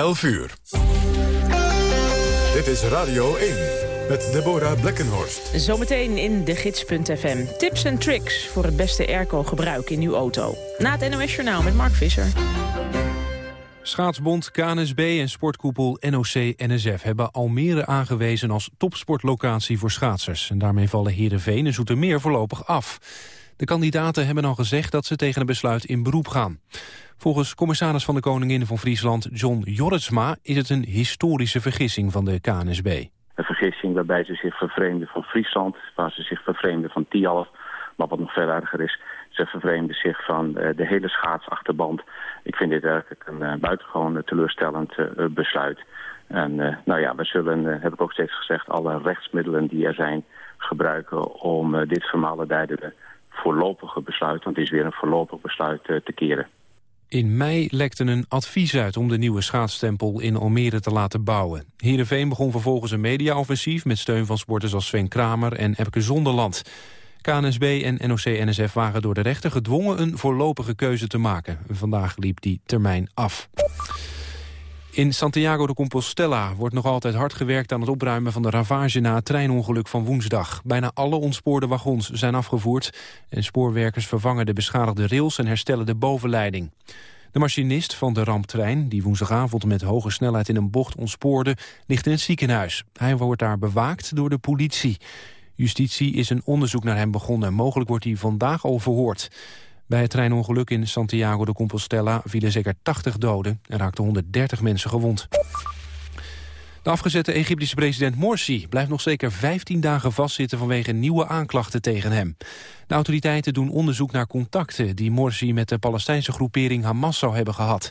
11 uur. Dit is Radio 1 met Deborah Blekkenhorst. Zometeen in de gids.fm. Tips en tricks voor het beste airco-gebruik in uw auto. Na het NOS Journaal met Mark Visser. Schaatsbond, KNSB en sportkoepel NOC-NSF hebben Almere aangewezen als topsportlocatie voor schaatsers. En daarmee vallen Heerenveen en Zoetermeer voorlopig af. De kandidaten hebben al gezegd dat ze tegen het besluit in beroep gaan. Volgens commissaris van de Koningin van Friesland John Jorritsma is het een historische vergissing van de KNSB. Een vergissing waarbij ze zich vervreemden van Friesland, waar ze zich vervreemden van Tialf. Maar wat nog veel erger is, ze vervreemden zich van uh, de hele schaatsachterband. Ik vind dit eigenlijk een uh, buitengewoon teleurstellend uh, besluit. En nou ja, we zullen, heb ik ook steeds gezegd, alle rechtsmiddelen die er zijn gebruiken om dit vermalendijde voorlopige besluit, want het is weer een voorlopig besluit, te keren. In mei lekte een advies uit om de nieuwe schaatsstempel in Almere te laten bouwen. Heerenveen begon vervolgens een mediaoffensief met steun van sporters als Sven Kramer en Epke Zonderland. KNSB en NOC-NSF waren door de rechter gedwongen een voorlopige keuze te maken. Vandaag liep die termijn af. In Santiago de Compostela wordt nog altijd hard gewerkt aan het opruimen van de ravage na het treinongeluk van woensdag. Bijna alle ontspoorde wagons zijn afgevoerd en spoorwerkers vervangen de beschadigde rails en herstellen de bovenleiding. De machinist van de ramptrein, die woensdagavond met hoge snelheid in een bocht ontspoorde, ligt in het ziekenhuis. Hij wordt daar bewaakt door de politie. Justitie is een onderzoek naar hem begonnen. Mogelijk wordt hij vandaag al verhoord. Bij het treinongeluk in Santiago de Compostela vielen zeker 80 doden... en raakten 130 mensen gewond. De afgezette Egyptische president Morsi blijft nog zeker 15 dagen vastzitten vanwege nieuwe aanklachten tegen hem. De autoriteiten doen onderzoek naar contacten die Morsi met de Palestijnse groepering Hamas zou hebben gehad.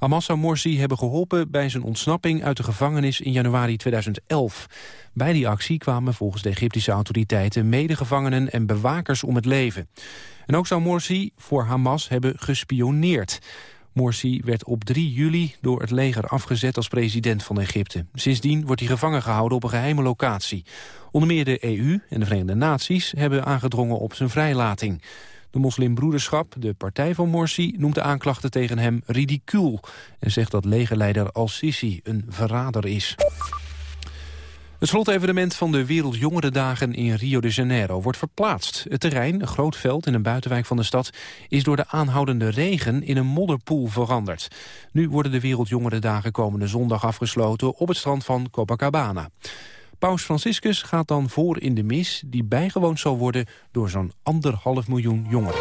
Hamas zou Morsi hebben geholpen bij zijn ontsnapping uit de gevangenis in januari 2011. Bij die actie kwamen volgens de Egyptische autoriteiten medegevangenen en bewakers om het leven. En ook zou Morsi voor Hamas hebben gespioneerd. Morsi werd op 3 juli door het leger afgezet als president van Egypte. Sindsdien wordt hij gevangen gehouden op een geheime locatie. Onder meer de EU en de Verenigde Naties hebben aangedrongen op zijn vrijlating. De moslimbroederschap, de partij van Morsi, noemt de aanklachten tegen hem ridicuul... en zegt dat legerleider al-Sisi een verrader is. Het slotevenement van de Wereldjongerendagen in Rio de Janeiro wordt verplaatst. Het terrein, een groot veld in een buitenwijk van de stad... is door de aanhoudende regen in een modderpoel veranderd. Nu worden de Wereldjongerendagen komende zondag afgesloten... op het strand van Copacabana. Paus Franciscus gaat dan voor in de mis... die bijgewoond zal worden door zo'n anderhalf miljoen jongeren.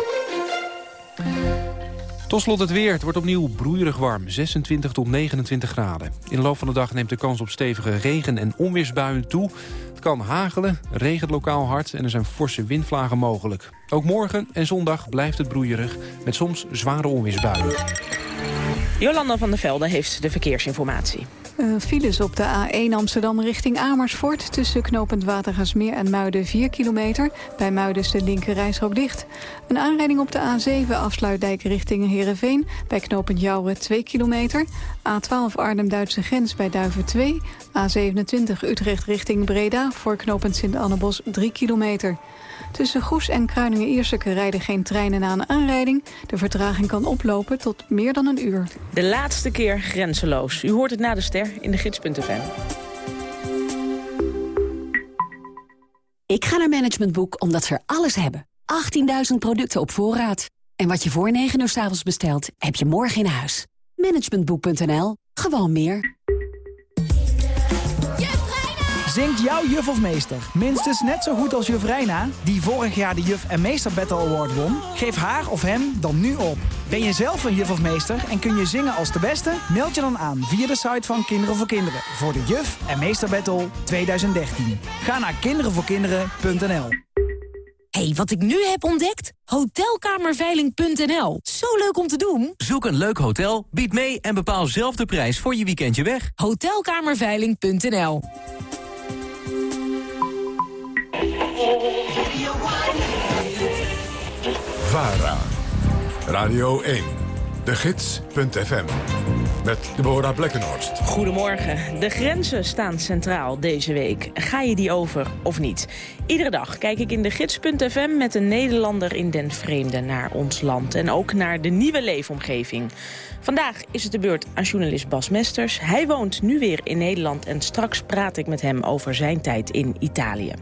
Tot slot het weer. Het wordt opnieuw broeierig warm, 26 tot 29 graden. In de loop van de dag neemt de kans op stevige regen- en onweersbuien toe. Het kan hagelen, regent lokaal hard en er zijn forse windvlagen mogelijk. Ook morgen en zondag blijft het broeierig, met soms zware onweersbuien. Jolanda van der Velde heeft de verkeersinformatie. Uh, files op de A1 Amsterdam richting Amersfoort... tussen knooppunt Watergasmeer en Muiden 4 kilometer. Bij Muiden is de linker dicht. Een aanrijding op de A7 afsluitdijk richting Heerenveen... bij knooppunt Jouwen 2 kilometer. A12 Arnhem-Duitse grens bij Duiven 2. A27 Utrecht richting Breda voor knooppunt Sint-Annebos 3 kilometer. Tussen Goes en Kruiningen-Ierseke rijden geen treinen na een aanrijding. De vertraging kan oplopen tot meer dan een uur. De laatste keer grenzeloos. U hoort het na de ster in de gids.fm. Ik ga naar Management Boek omdat ze er alles hebben. 18.000 producten op voorraad. En wat je voor 9 uur s avonds bestelt, heb je morgen in huis. Managementboek.nl. Gewoon meer. Zingt jouw juf of meester minstens net zo goed als juf Reina... die vorig jaar de Juf en Meester Battle Award won? Geef haar of hem dan nu op. Ben je zelf een juf of meester en kun je zingen als de beste? Meld je dan aan via de site van Kinderen voor Kinderen... voor de Juf en Meester Battle 2013. Ga naar kinderenvoorkinderen.nl hey, wat ik nu heb ontdekt? Hotelkamerveiling.nl. Zo leuk om te doen. Zoek een leuk hotel, bied mee en bepaal zelf de prijs voor je weekendje weg. Hotelkamerveiling.nl. VARA, Radio 1, de gids.fm, met Deborah Blekkenhorst. Goedemorgen. De grenzen staan centraal deze week. Ga je die over of niet? Iedere dag kijk ik in de gids.fm met een Nederlander in den vreemde naar ons land. En ook naar de nieuwe leefomgeving. Vandaag is het de beurt aan journalist Bas Mesters. Hij woont nu weer in Nederland en straks praat ik met hem over zijn tijd in Italië.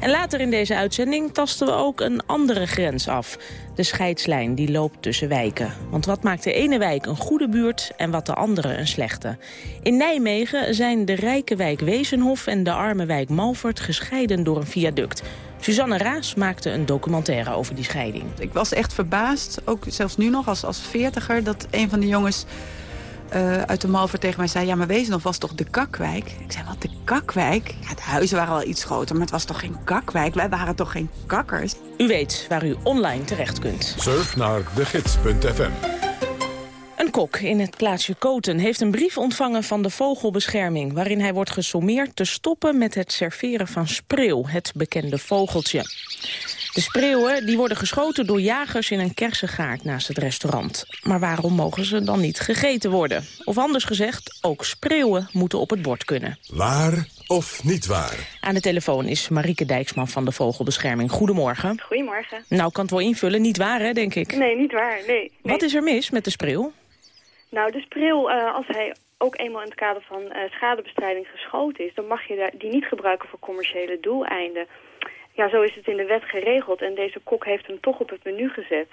En later in deze uitzending tasten we ook een andere grens af. De scheidslijn die loopt tussen wijken. Want wat maakt de ene wijk een goede buurt en wat de andere een slechte? In Nijmegen zijn de rijke wijk Wezenhof en de arme wijk Malvert gescheiden door een viaduct. Suzanne Raas maakte een documentaire over die scheiding. Ik was echt verbaasd, ook zelfs nu nog als, als veertiger... dat een van de jongens uh, uit de Malver tegen mij zei... ja, maar Wezenhof was toch de kakwijk? Ik zei, wat, de kakwijk? Ja, de huizen waren wel iets groter, maar het was toch geen kakwijk? Wij waren toch geen kakkers? U weet waar u online terecht kunt. Surf naar degids.fm een kok in het plaatsje Koten heeft een brief ontvangen van de vogelbescherming... waarin hij wordt gesommeerd te stoppen met het serveren van spreeuw, het bekende vogeltje. De spreeuwen die worden geschoten door jagers in een kersengaard naast het restaurant. Maar waarom mogen ze dan niet gegeten worden? Of anders gezegd, ook spreeuwen moeten op het bord kunnen. Waar of niet waar? Aan de telefoon is Marieke Dijksman van de Vogelbescherming. Goedemorgen. Goedemorgen. Nou, kan het wel invullen. Niet waar, hè, denk ik? Nee, niet waar. Nee, nee. Wat is er mis met de spreeuw? Nou, de spreeuw, uh, als hij ook eenmaal in het kader van uh, schadebestrijding geschoten is... dan mag je die niet gebruiken voor commerciële doeleinden. Ja, zo is het in de wet geregeld en deze kok heeft hem toch op het menu gezet.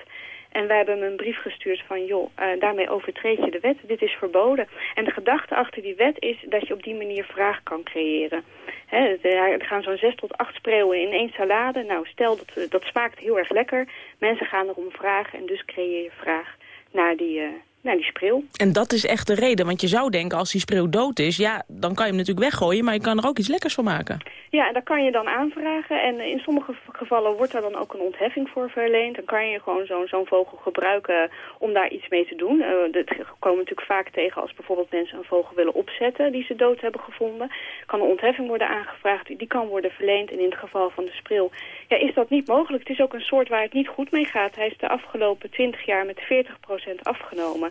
En wij hebben hem een brief gestuurd van, joh, uh, daarmee overtreed je de wet. Dit is verboden. En de gedachte achter die wet is dat je op die manier vraag kan creëren. Hè, er gaan zo'n zes tot acht spreeuwen in één salade. Nou, stel, dat, dat smaakt heel erg lekker. Mensen gaan erom vragen en dus creëer je vraag naar die, naar die spreeuw. En dat is echt de reden, want je zou denken als die spreeuw dood is... ja, dan kan je hem natuurlijk weggooien, maar je kan er ook iets lekkers van maken. Ja, en dat kan je dan aanvragen. En in sommige gevallen wordt daar dan ook een ontheffing voor verleend. Dan kan je gewoon zo'n zo'n vogel gebruiken om daar iets mee te doen. Uh, dat komen natuurlijk vaak tegen als bijvoorbeeld mensen een vogel willen opzetten... die ze dood hebben gevonden. Kan een ontheffing worden aangevraagd, die kan worden verleend. En in het geval van de spreeuw ja, is dat niet mogelijk. Het is ook een soort waar het niet goed mee gaat. Hij is de afgelopen 20 jaar met 40% afgenomen.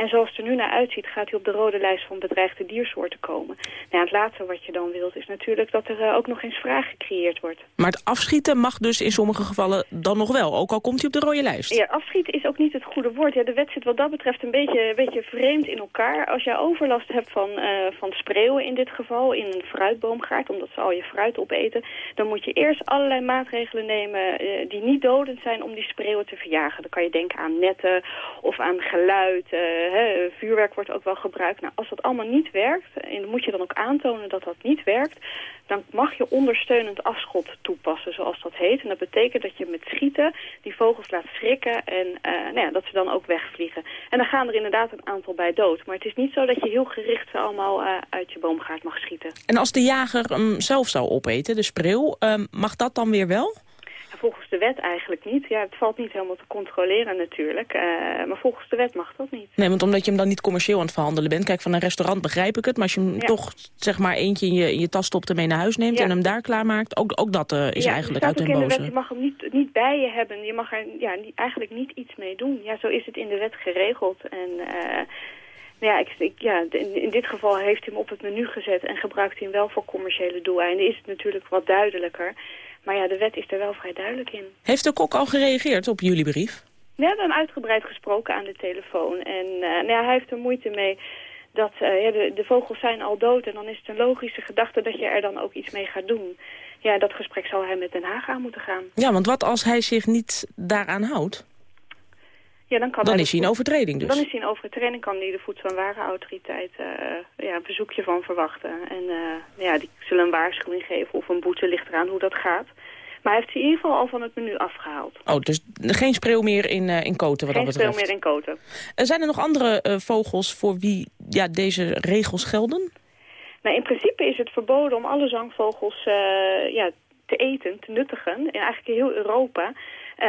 En zoals het er nu naar uitziet, gaat hij op de rode lijst van bedreigde diersoorten komen. Nou, het laatste wat je dan wilt is natuurlijk dat er uh, ook nog eens vraag gecreëerd wordt. Maar het afschieten mag dus in sommige gevallen dan nog wel, ook al komt hij op de rode lijst? Ja, afschieten is ook niet het goede woord. Ja, de wet zit wat dat betreft een beetje, een beetje vreemd in elkaar. Als jij overlast hebt van, uh, van spreeuwen in dit geval, in een fruitboomgaard, omdat ze al je fruit opeten, dan moet je eerst allerlei maatregelen nemen uh, die niet dodend zijn om die spreeuwen te verjagen. Dan kan je denken aan netten of aan geluid, Vuurwerk wordt ook wel gebruikt. Nou, als dat allemaal niet werkt, en moet je dan ook aantonen dat dat niet werkt... dan mag je ondersteunend afschot toepassen, zoals dat heet. En dat betekent dat je met schieten die vogels laat schrikken en uh, nou ja, dat ze dan ook wegvliegen. En dan gaan er inderdaad een aantal bij dood. Maar het is niet zo dat je heel gericht ze allemaal uh, uit je boomgaard mag schieten. En als de jager hem zelf zou opeten, de spreeuw, uh, mag dat dan weer wel? Volgens de wet eigenlijk niet. Ja, het valt niet helemaal te controleren natuurlijk. Uh, maar volgens de wet mag dat niet. Nee, want omdat je hem dan niet commercieel aan het verhandelen bent. Kijk, van een restaurant begrijp ik het. Maar als je hem ja. toch zeg maar eentje in je, in je tas stopt en mee naar huis neemt... Ja. en hem daar klaarmaakt, ook, ook dat uh, is ja, eigenlijk uit hun boze. Je mag hem niet, niet bij je hebben. Je mag er ja, niet, eigenlijk niet iets mee doen. Ja, zo is het in de wet geregeld. En... Uh, ja, ik, ik, ja, in, in, dit geval heeft hij hem op het menu gezet en gebruikt hij hem wel voor commerciële doeleinden. Is het natuurlijk wat duidelijker. Maar ja, de wet is er wel vrij duidelijk in. Heeft de kok al gereageerd op jullie brief? We hebben hem uitgebreid gesproken aan de telefoon. En uh, nou ja, hij heeft er moeite mee dat uh, ja, de, de, vogels zijn al dood. En dan is het een logische gedachte dat je er dan ook iets mee gaat doen. Ja, dat gesprek zal hij met Den Haag aan moeten gaan. Ja, want wat als hij zich niet daaraan houdt? Ja, dan kan dan is hij in overtreding dus? Dan is hij in overtreding, kan hij de Voedsel- en Warenautoriteit uh, ja, een verzoekje van verwachten. En uh, ja, die zullen een waarschuwing geven of een boete ligt eraan hoe dat gaat. Maar hij heeft ze in ieder geval al van het menu afgehaald. Oh, dus geen spreeuw meer in, uh, in Koten wat geen dat betreft? Geen spreeuw meer in Koten. zijn er nog andere vogels voor wie ja, deze regels gelden? Nou, in principe is het verboden om alle zangvogels ja, te eten, te nuttigen. In eigenlijk heel Europa... Uh,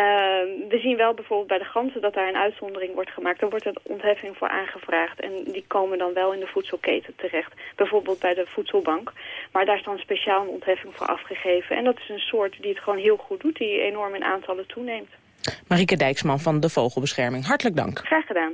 we zien wel bijvoorbeeld bij de ganzen dat daar een uitzondering wordt gemaakt. Er wordt een ontheffing voor aangevraagd en die komen dan wel in de voedselketen terecht. Bijvoorbeeld bij de voedselbank. Maar daar is dan speciaal een ontheffing voor afgegeven. En dat is een soort die het gewoon heel goed doet, die enorm in aantallen toeneemt. Marieke Dijksman van de Vogelbescherming, hartelijk dank. Graag gedaan.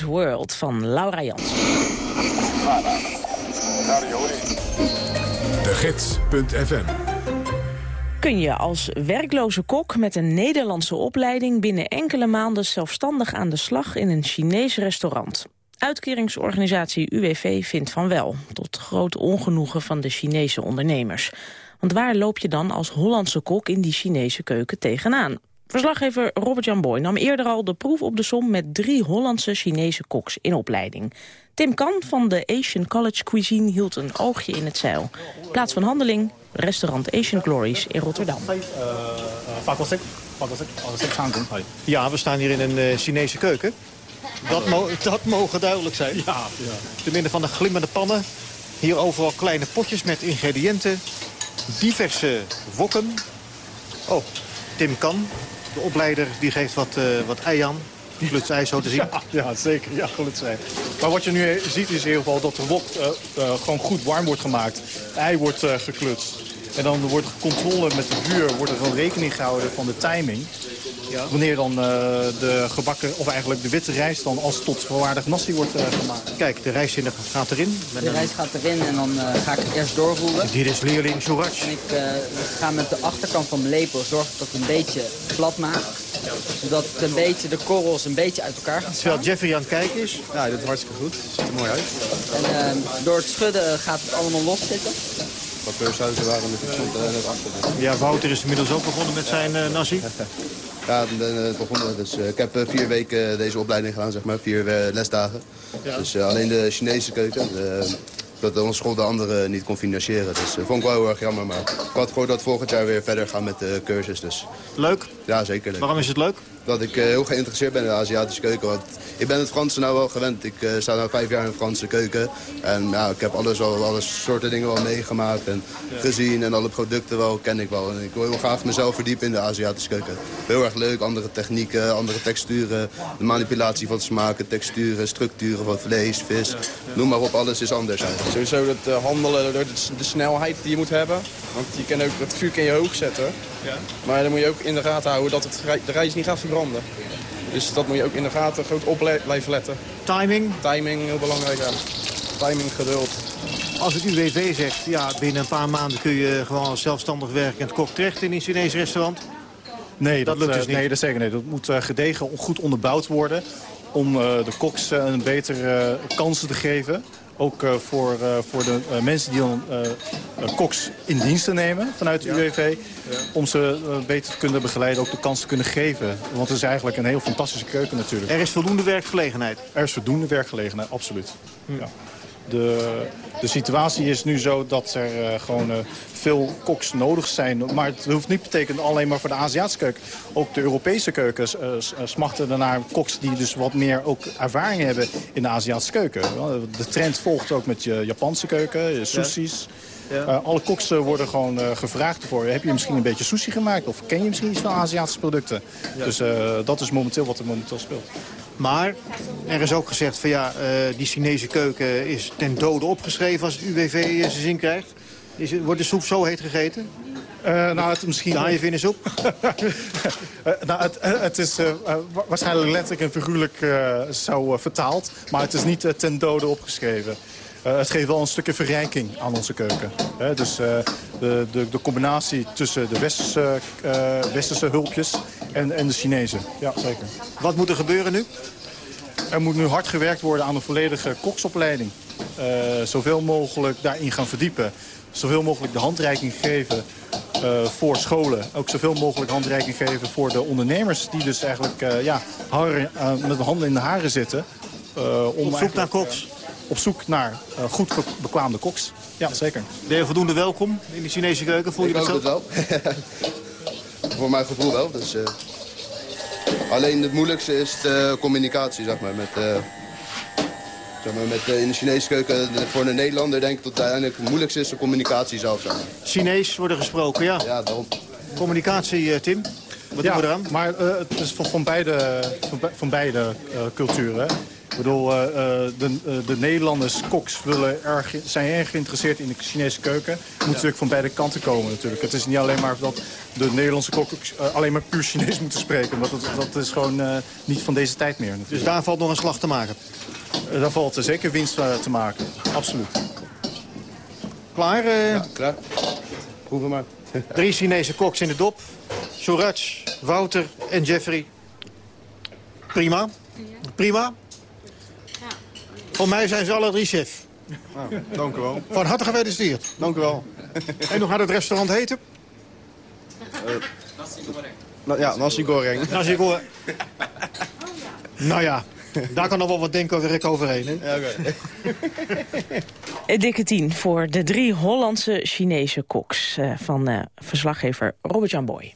World. Van Laura Jansen. Gids.fm Kun je als werkloze kok met een Nederlandse opleiding... binnen enkele maanden zelfstandig aan de slag in een Chinees restaurant? Uitkeringsorganisatie UWV vindt van wel, tot groot ongenoegen van de Chinese ondernemers. Want waar loop je dan als Hollandse kok in die Chinese keuken tegenaan? Verslaggever Robert-Jan Boy nam eerder al de proef op de som... met drie Hollandse Chinese koks in opleiding. Tim Kan van de Asian College Cuisine hield een oogje in het zeil. Plaats van handeling, restaurant Asian Glories in Rotterdam. Ja, we staan hier in een eh, Chinese keuken. Dat, mo- dat mogen duidelijk zijn. Ja, Te midden van de glimmende pannen. Hier overal kleine potjes met ingrediënten. Diverse wokken. Oh, Tim Kan, de opleider, die geeft wat, eh wat ei aan. Glutsei zo te zien. Ja, zeker. Ja. Maar wat je nu ziet is in ieder geval dat de wok eh, eh, gewoon goed warm wordt gemaakt. Ei wordt eh, geklutst. En dan wordt controle met de vuur, wordt er gewoon rekening gehouden van de timing. Wanneer dan eh, de gebakken, of eigenlijk de witte rijst dan als tot volwaardig nasi wordt eh, gemaakt. Kijk, de rijstzinnig gaat erin. De rijst gaat erin en dan eh, ga ik het eerst doorroeren. Dit is leerling Suraj. En ik eh, ga met de achterkant van mijn lepel zorgen dat ik het een beetje plat maak. Zodat het een beetje, de korrels een beetje uit elkaar gaan staan. Terwijl Jeffrey aan het kijken is. Ja, dit is hartstikke goed. Ziet er mooi uit. En eh, door het schudden gaat het allemaal los zitten. Wat keurshuizen waren met stond net achter. Ja, Wouter is inmiddels ook begonnen met zijn eh, nasi. Ja, ben eh, begonnen. Dus, eh, ik heb eh, vier weken deze opleiding gedaan, zeg maar. Vier lesdagen. Ja. Dus alleen de Chinese keuken. dat onze school de andere niet kon financieren. Dus dat vond ik wel heel erg jammer. Maar ik had gehoord dat volgend jaar weer verder gaan met de cursus. Dus. Leuk? Ja, zeker leuk. Waarom is het leuk? Dat ik eh, heel geïnteresseerd ben in de Aziatische keuken. Want ik ben het Franse nou wel gewend. Ik eh, sta nu vijf jaar in de Franse keuken. En ja, ik heb alles al, alle soorten dingen wel meegemaakt en gezien. En alle producten wel, ken ik wel. En ik wil heel graag mezelf verdiepen in de Aziatische keuken. Heel erg leuk, andere technieken, andere texturen. De manipulatie van smaken, texturen, structuren van vlees, vis. Noem maar op, alles is anders eigenlijk. Sowieso het eh, handelen, door de, de snelheid die je moet hebben. Want je kan ook het vuur kan je hoog zetten. Ja. Maar dan moet je ook in de gaten houden dat het, de rijst niet gaat verbranden. Dus dat moet je ook in de gaten goed op blijven letten. Timing? Timing, heel belangrijk. Ja. Timing, geduld. Als het UWV zegt, ja, binnen een paar maanden kun je gewoon als zelfstandig werkend kok terecht in een Chinees restaurant. Nee, dat, lukt eh, dus niet. Nee, dat zeker nee. Dat moet eh, gedegen, goed onderbouwd worden. om de koks een betere kansen te geven. Ook voor, voor de mensen die dan koks in dienst te nemen vanuit de UWV. Om ze beter te kunnen begeleiden, ook de kans te kunnen geven. Want het is eigenlijk een heel fantastische keuken natuurlijk. Er is voldoende werkgelegenheid? Er is voldoende werkgelegenheid, absoluut. Ja. De, de situatie is nu zo dat er uh, gewoon uh, veel koks nodig zijn. Maar het hoeft niet betekend alleen maar voor de Aziatische keuken. Ook de Europese keukens uh, smachten ernaar koks die dus wat meer ook ervaring hebben in de Aziatische keuken. De trend volgt ook met je Japanse keuken, sushi's. Ja. Uh, alle koks worden gewoon gevraagd ervoor. Heb je misschien een beetje sushi gemaakt? Of ken je misschien iets van Aziatische producten? Ja. Dus dat is momenteel wat er momenteel speelt. Maar er is ook gezegd van ja, uh, die Chinese keuken is ten dode opgeschreven als het UWV zijn zin krijgt. Is, wordt de soep zo heet gegeten? Uh, nou, het misschien... De je in de soep? uh, nou, het, het is waarschijnlijk letterlijk en figuurlijk zo vertaald. Maar het is niet ten dode opgeschreven. Het geeft wel een stukje verrijking aan onze keuken. dus de, de, de, combinatie tussen de westerse, westerse hulpjes en, en de Chinezen. Ja, zeker. Wat moet er gebeuren nu? Er moet nu hard gewerkt worden aan een volledige koksopleiding. Zoveel mogelijk daarin gaan verdiepen. Zoveel mogelijk de handreiking geven uh, voor scholen. Ook zoveel mogelijk handreiking geven voor de ondernemers... die dus eigenlijk uh, ja, met de handen in de haren zitten. om op zoek naar koks? Op zoek naar goed bekwaamde koks. Ja, zeker. Ben je voldoende welkom in de Chinese keuken? Voel je Ik dat zo? wel. voor mijn gevoel wel. Dus, uh, alleen het moeilijkste is de communicatie, zeg maar. Met, uh, zeg maar, met, uh, in de Chinese keuken, voor een Nederlander denk ik dat uiteindelijk het moeilijkste is de communicatie zelf. Zeg maar. Chinees worden gesproken, ja. Ja, daarom. Communicatie, Tim? Wat ja, doen we eraan? maar het is van, van beide, van, van beide culturen. Ik bedoel, uh, de, uh, de Nederlanders, koks, willen erg, zijn erg geïnteresseerd in de Chinese keuken. Het moet ja. natuurlijk van beide kanten komen natuurlijk. Het is niet alleen maar dat de Nederlandse koks alleen maar puur Chinees moeten spreken. Want dat, dat is gewoon niet van deze tijd meer. Natuurlijk. Dus daar valt nog een slag te maken? daar valt zeker winst te maken, absoluut. Klaar? Ja, klaar. Proeven maar. Drie Chinese koks in de dop. Suraj, Wouter en Jeffrey. Prima. Prima. Voor mij zijn ze alle drie chef. Nou, dank u wel. Van harte gefeliciteerd. Dank u wel. En hoe gaat het restaurant heten? Uh, nasi goreng. ja, nasi goreng. Nasi goreng. nou ja, daar kan nog wel wat denken over overheen. Hè? Ja, okay. Een dikke tien voor de drie Hollandse Chinese koks uh, van uh, verslaggever Robert-Jan Boy.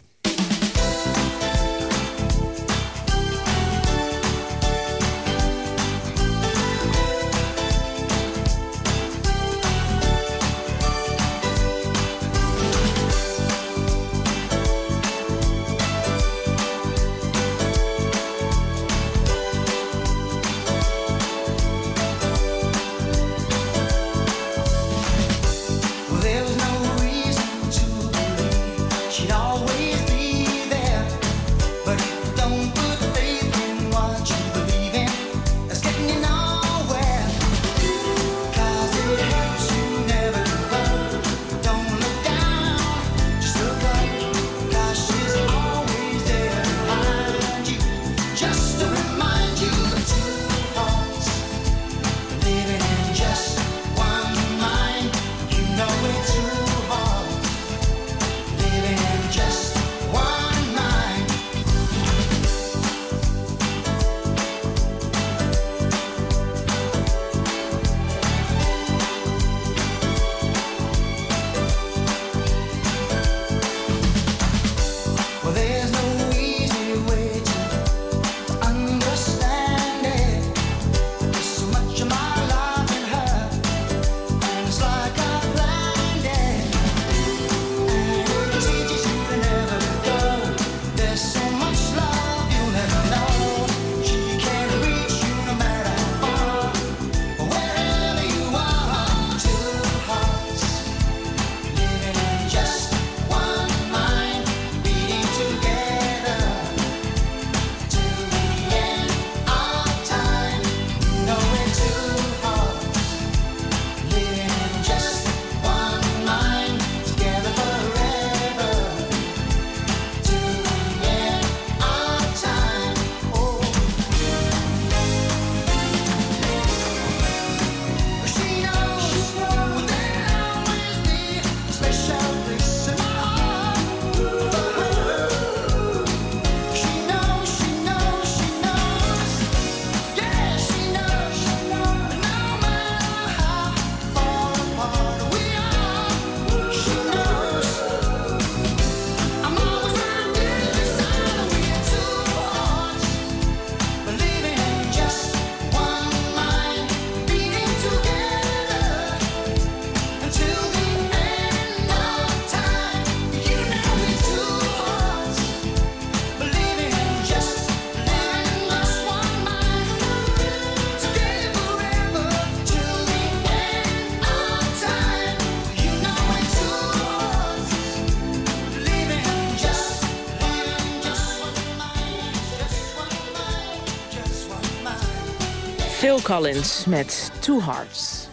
Collins met Two Hearts.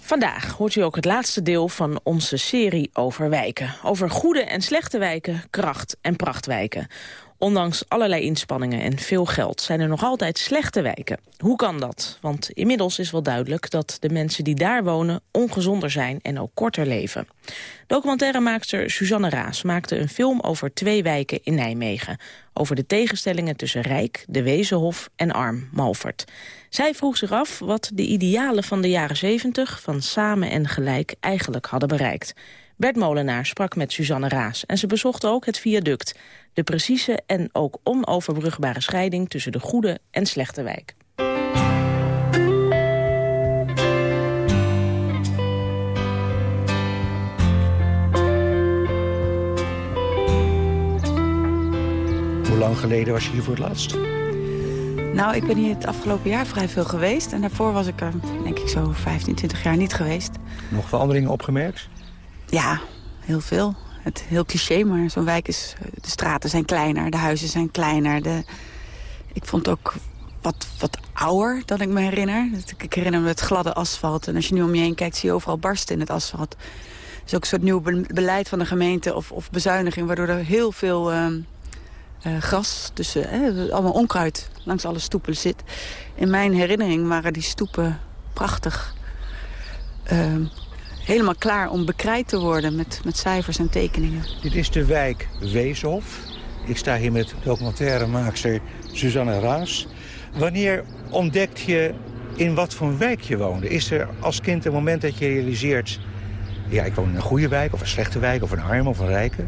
Vandaag hoort u ook het laatste deel van onze serie over wijken. Over goede en slechte wijken, kracht- en prachtwijken. Ondanks allerlei inspanningen en veel geld zijn er nog altijd slechte wijken. Hoe kan dat? Want inmiddels is wel duidelijk dat de mensen die daar wonen ongezonder zijn en ook korter leven. Documentairemaakster Suzanne Raas maakte een film over twee wijken in Nijmegen. Over de tegenstellingen tussen rijk, de Wezenhof en arm, Malvert. Zij vroeg zich af wat de idealen van de jaren 70 van samen en gelijk eigenlijk hadden bereikt. Bert Molenaar sprak met Suzanne Raas en ze bezocht ook het viaduct. De precieze en ook onoverbrugbare scheiding tussen de goede en slechte wijk. Hoe lang geleden was je hier voor het laatst? Nou, ik ben hier het afgelopen jaar vrij veel geweest. En daarvoor was ik er, denk ik, zo 15, 20 jaar niet geweest. Nog veranderingen opgemerkt? Ja, heel veel. Het heel cliché, maar zo'n wijk is... De straten zijn kleiner, de huizen zijn kleiner. De, ik vond het ook wat, wat ouder dan ik me herinner. Ik herinner me het gladde asfalt. En als je nu om je heen kijkt, zie je overal barsten in het asfalt. Het is ook een soort nieuw beleid van de gemeente of, of bezuiniging... waardoor er heel veel uh, uh, gras, uh, allemaal onkruid langs alle stoepen zit. In mijn herinnering waren die stoepen prachtig ehm, helemaal klaar om bekrijt te worden met, met cijfers en tekeningen. Dit is de wijk Weeshof. Ik sta hier met documentairemaakster Suzanne Raas. Wanneer ontdekt je in wat voor wijk je woonde? Is er als kind een moment dat je realiseert... ja, ik woon in een goede wijk, of een slechte wijk, of een arme, of een rijke?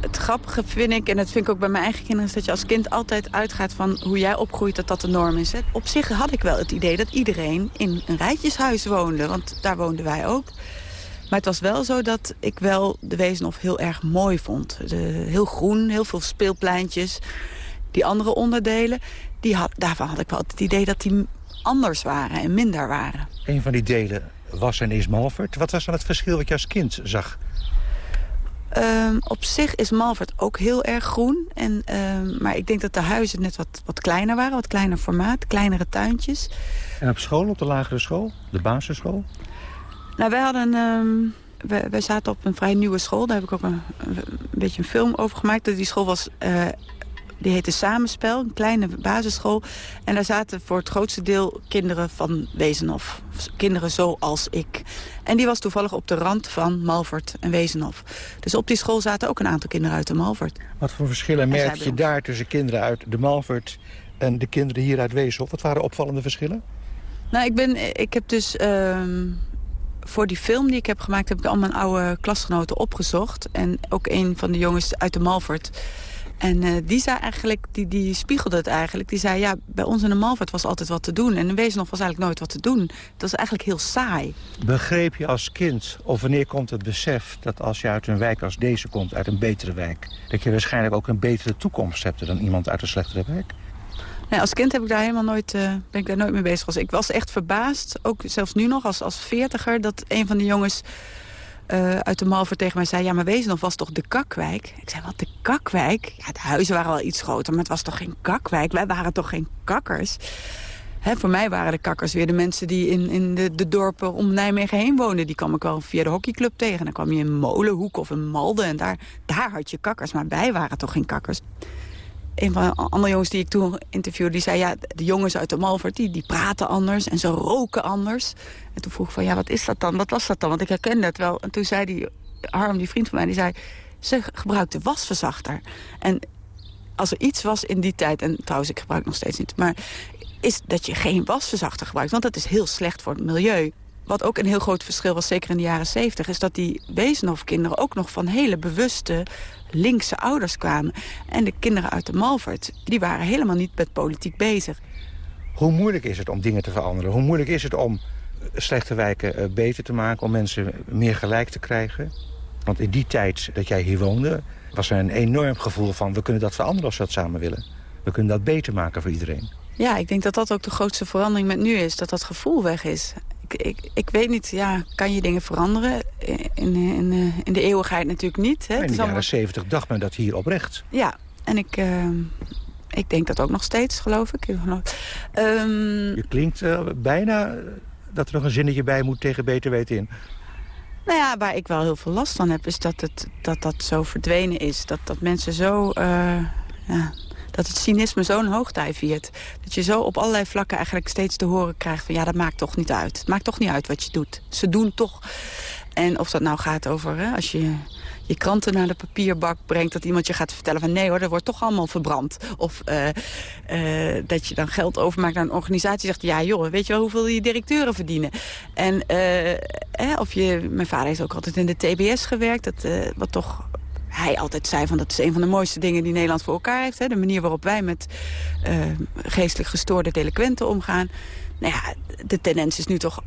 Het grappige vind ik, en dat vind ik ook bij mijn eigen kinderen... is dat je als kind altijd uitgaat van hoe jij opgroeit, dat dat de norm is. Hè? Op zich had ik wel het idee dat iedereen in een rijtjeshuis woonde. Want daar woonden wij ook. Maar het was wel zo dat ik wel de Wezenhof heel erg mooi vond. De, heel groen, heel veel speelpleintjes. Die andere onderdelen, die had, daarvan had ik wel het idee dat die anders waren en minder waren. Een van die delen was en is Malvert. Wat was dan het verschil wat je als kind zag? Um, op zich is Malvert ook heel erg groen. En, um, maar ik denk dat de huizen net wat, wat kleiner waren. Wat kleiner formaat, kleinere tuintjes. En op school, op de lagere school? De basisschool? Nou, wij hadden... Um, wij, wij, zaten op een vrij nieuwe school. Daar heb ik ook een, een, een beetje een film over gemaakt. Die school was... Uh, die heette Samenspel, een kleine basisschool. En daar zaten voor het grootste deel kinderen van Wezenhof. Kinderen zoals ik. En die was toevallig op de rand van Malvert en Wezenhof. Dus op die school zaten ook een aantal kinderen uit de Malvert. Wat voor verschillen merk je daar tussen kinderen uit de Malvert... en de kinderen hier uit Wezenhof? Wat waren opvallende verschillen? Nou, ik, ben, ik heb dus... Uh, voor die film die ik heb gemaakt... heb ik al mijn oude klasgenoten opgezocht. En ook een van de jongens uit de Malvert... En uh, die zei eigenlijk, die, die spiegelde het eigenlijk. Die zei, ja, bij ons in de Malvert was altijd wat te doen. En in Wezenhof was eigenlijk nooit wat te doen. Dat is eigenlijk heel saai. Begreep je als kind, of wanneer komt het besef... dat als je uit een wijk als deze komt, uit een betere wijk... dat je waarschijnlijk ook een betere toekomst hebt dan iemand uit een slechtere wijk? Als kind heb ik daar helemaal nooit, uh, ben ik daar nooit mee bezig was. Ik was echt verbaasd, ook zelfs nu nog als, als veertiger... dat een van de jongens uh, uit de Malver tegen mij zei... ja, maar Wezenhof was toch de kakwijk? Ik zei, wat, de kakwijk? Ja, de huizen waren wel iets groter, maar het was toch geen kakwijk? Wij waren toch geen kakkers? Voor mij waren de kakkers weer de mensen die in, in de, de dorpen om Nijmegen heen woonden. Die kwam ik wel via de hockeyclub tegen. Dan kwam je in Molenhoek of in Malden en daar, daar had je kakkers. Maar wij waren toch geen kakkers? Een van de andere jongens die ik toen interviewde... die zei, ja, de jongens uit de Malvert, die, die praten anders en ze roken anders. En toen vroeg ik van, ja, wat is dat dan? Wat was dat dan? Want ik herkende het wel. En toen zei die Harm, die vriend van mij, die zei... ze gebruikte wasverzachter. En als er iets was in die tijd... en trouwens, ik gebruik nog steeds niet... maar is dat je geen wasverzachter gebruikt. Want dat is heel slecht voor het milieu. Wat ook een heel groot verschil was, zeker in de jaren 70... is dat die Wezenhof-kinderen ook nog van hele bewuste linkse ouders kwamen. En de kinderen uit de Malvert, die waren helemaal niet met politiek bezig. Hoe moeilijk is het om dingen te veranderen? Hoe moeilijk is het om slechte wijken beter te maken... om mensen meer gelijk te krijgen? Want in die tijd dat jij hier woonde... was er een enorm gevoel van... we kunnen dat veranderen als we dat samen willen. We kunnen dat beter maken voor iedereen. Ja, ik denk dat dat ook de grootste verandering met nu is. Dat dat gevoel weg is. Ik, ik, ik weet niet, ja, kan je dingen veranderen? In, in, in de eeuwigheid natuurlijk niet. Hè? in de jaren allemaal... 70 dacht men dat hier oprecht. Ja, en ik, uh, Ik denk dat ook nog steeds, geloof ik. Ehm, Je klinkt eh, bijna dat er nog een zinnetje bij moet tegen beter weten in. Nou ja, waar ik wel heel veel last van heb, is dat het, dat, dat zo verdwenen is. Dat, dat mensen zo... eh, ja, dat het cynisme zo'n hoogtij viert. Dat je zo op allerlei vlakken eigenlijk steeds te horen krijgt van... ja, dat maakt toch niet uit. Het maakt toch niet uit wat je doet. Ze doen toch. En of dat nou gaat over hè, als je je kranten naar de papierbak brengt... dat iemand je gaat vertellen van nee hoor, dat wordt toch allemaal verbrand. Of eh, eh, dat je dan geld overmaakt naar een organisatie... zegt ja joh, weet je wel hoeveel die directeuren verdienen? En eh, of je... Mijn vader heeft ook altijd in de TBS gewerkt. Dat, wat toch hij altijd zei van dat is een van de mooiste dingen die Nederland voor elkaar heeft. Hè? De manier waarop wij met eh, geestelijk gestoorde delinquenten omgaan. Nou ja, de tendens is nu toch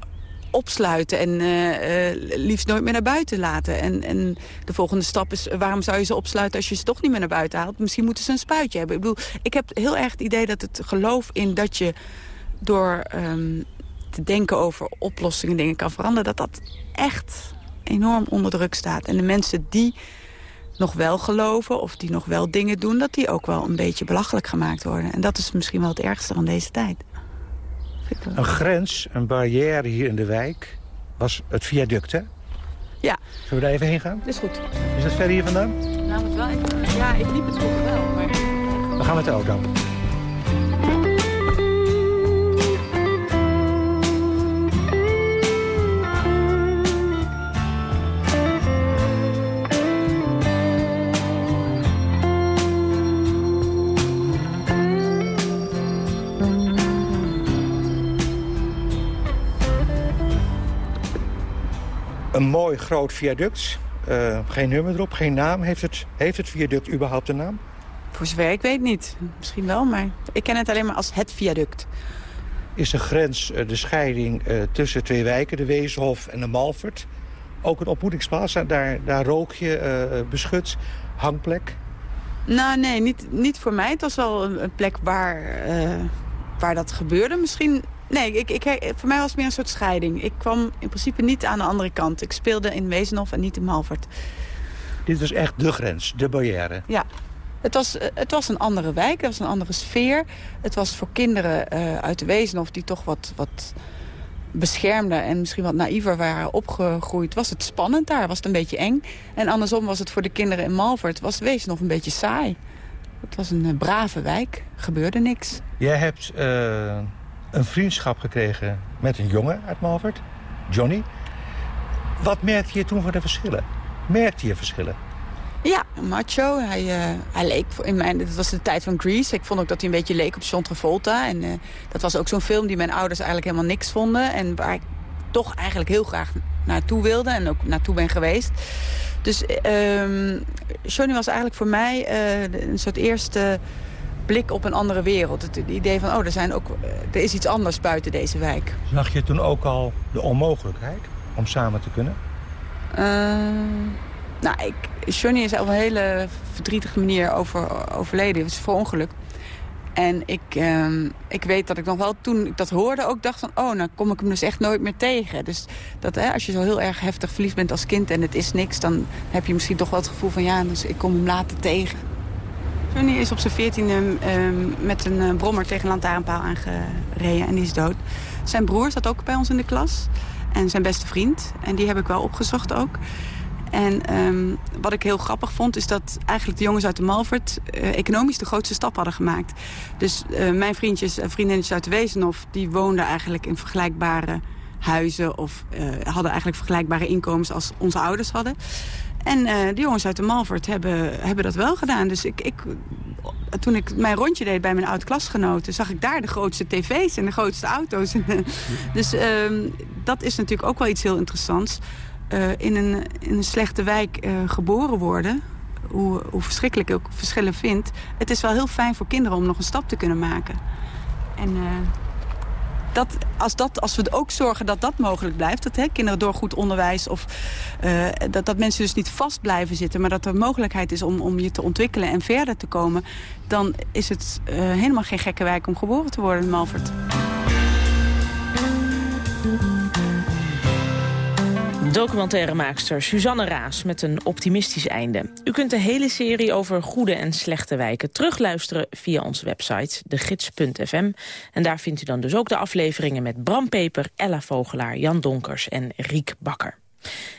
opsluiten en eh, eh, liefst nooit meer naar buiten laten. En, en de volgende stap is, waarom zou je ze opsluiten als je ze toch niet meer naar buiten haalt? Misschien moeten ze een spuitje hebben. Ik bedoel, ik heb heel erg het idee dat het geloof in dat je door ehm, te denken over oplossingen dingen kan veranderen, dat dat echt enorm onder druk staat. En de mensen die nog wel geloven of die nog wel dingen doen... dat die ook wel een beetje belachelijk gemaakt worden. En dat is misschien wel het ergste van deze tijd. Een grens, een barrière hier in de wijk, was het viaduct, hè? Ja. Zullen we daar even heen gaan? Dat is goed. Is dat ver hier vandaan? Nou, moet wel even... Ja, ik liep het vroeger wel, maar... Dan gaan we met de auto. Een mooi groot viaduct. Eh, geen nummer erop, geen naam. Heeft het, heeft het viaduct überhaupt een naam? Voor zover ik weet niet. Misschien wel, maar ik ken het alleen maar als het viaduct. Is de grens, eh, de scheiding eh, tussen twee wijken, de Weeshof en de Malvert... ook een ontmoetingsplaats? Daar, daar rook je, beschut, hangplek? Nou, nee, niet, niet voor mij. Het was wel een, plek waar, waar dat gebeurde. Misschien... Nee, ik, ik, voor mij was het meer een soort scheiding. Ik kwam in principe niet aan de andere kant. Ik speelde in Wezenhof en niet in Malvert. Dit was echt de grens, de barrière. Ja. Het was, eh, het was een andere wijk, het was een andere sfeer. Het was voor kinderen eh, uit de Wezenhof die toch wat, wat beschermder en misschien wat naïver waren opgegroeid... was het spannend daar, was het een beetje eng. En andersom was het voor de kinderen in Malvert, was Wezenhof een beetje saai. Het was een eh, brave wijk, gebeurde niks. Jij hebt een vriendschap gekregen met een jongen uit Malvert, Johnny. Wat merkte je toen van de verschillen? Merkte je verschillen? Ja, macho. Hij, eh, hij leek voor- in mijn. Het was de tijd van Grease. Ik vond ook dat hij een beetje leek op John Travolta. En eh, dat was ook zo'n film die mijn ouders eigenlijk helemaal niks vonden. En waar ik toch eigenlijk heel graag naartoe wilde. En ook naartoe ben geweest. Dus ehm Johnny was eigenlijk voor mij eh, een soort eerste blik op een andere wereld. Het, idee van, oh, er, zijn ook, eh, er is iets anders buiten deze wijk. Zag je toen ook al de onmogelijkheid om samen te kunnen? Eh, nou, ik, Johnny is op een hele verdrietige manier over, overleden. Het is voor ongeluk. En ik, ehm, ik weet dat ik nog wel toen ik dat hoorde ook dacht van... oh, nou kom ik hem dus echt nooit meer tegen. Dus dat, hè, als je zo heel erg heftig verliefd bent als kind en het is niks... dan heb je misschien toch wel het gevoel van ja, dus ik kom hem later tegen. Johnny is op zijn veertiende ehm, met een eh, brommer tegen een lantaarnpaal aangereden en die is dood. Zijn broer zat ook bij ons in de klas en zijn beste vriend. En die heb ik wel opgezocht ook. En ehm, wat ik heel grappig vond, is dat eigenlijk de jongens uit de Malvert... eh, economisch de grootste stap hadden gemaakt. Dus eh, mijn vriendjes en uit de Wezenhof... die woonden eigenlijk in vergelijkbare huizen... of hadden eigenlijk vergelijkbare inkomens als onze ouders hadden. En eh, de jongens uit de Malvert hebben, hebben dat wel gedaan. Dus ik, ik, toen ik mijn rondje deed bij mijn oud-klasgenoten... zag ik daar de grootste tv's en de grootste auto's. dus ehm, dat is natuurlijk ook wel iets heel interessants. Eh, in, een, in een slechte wijk eh, geboren worden... Hoe, hoe verschrikkelijk ik ook verschillen vindt... het is wel heel fijn voor kinderen om nog een stap te kunnen maken. En... dat, als, dat, als we ook zorgen dat dat mogelijk blijft... dat hè, kinderen door goed onderwijs... of eh, dat, dat mensen dus niet vast blijven zitten... maar dat er mogelijkheid is om, om je te ontwikkelen en verder te komen... dan is het eh, helemaal geen gekke wijk om geboren te worden in Malvert. Documentairemaakster Suzanne Raas met een optimistisch einde. U kunt de hele serie over goede en slechte wijken terugluisteren via onze website degids.fm. En daar vindt u dan dus ook de afleveringen met Bram Peper, Ella Vogelaar, Jan Donkers en Riek Bakker.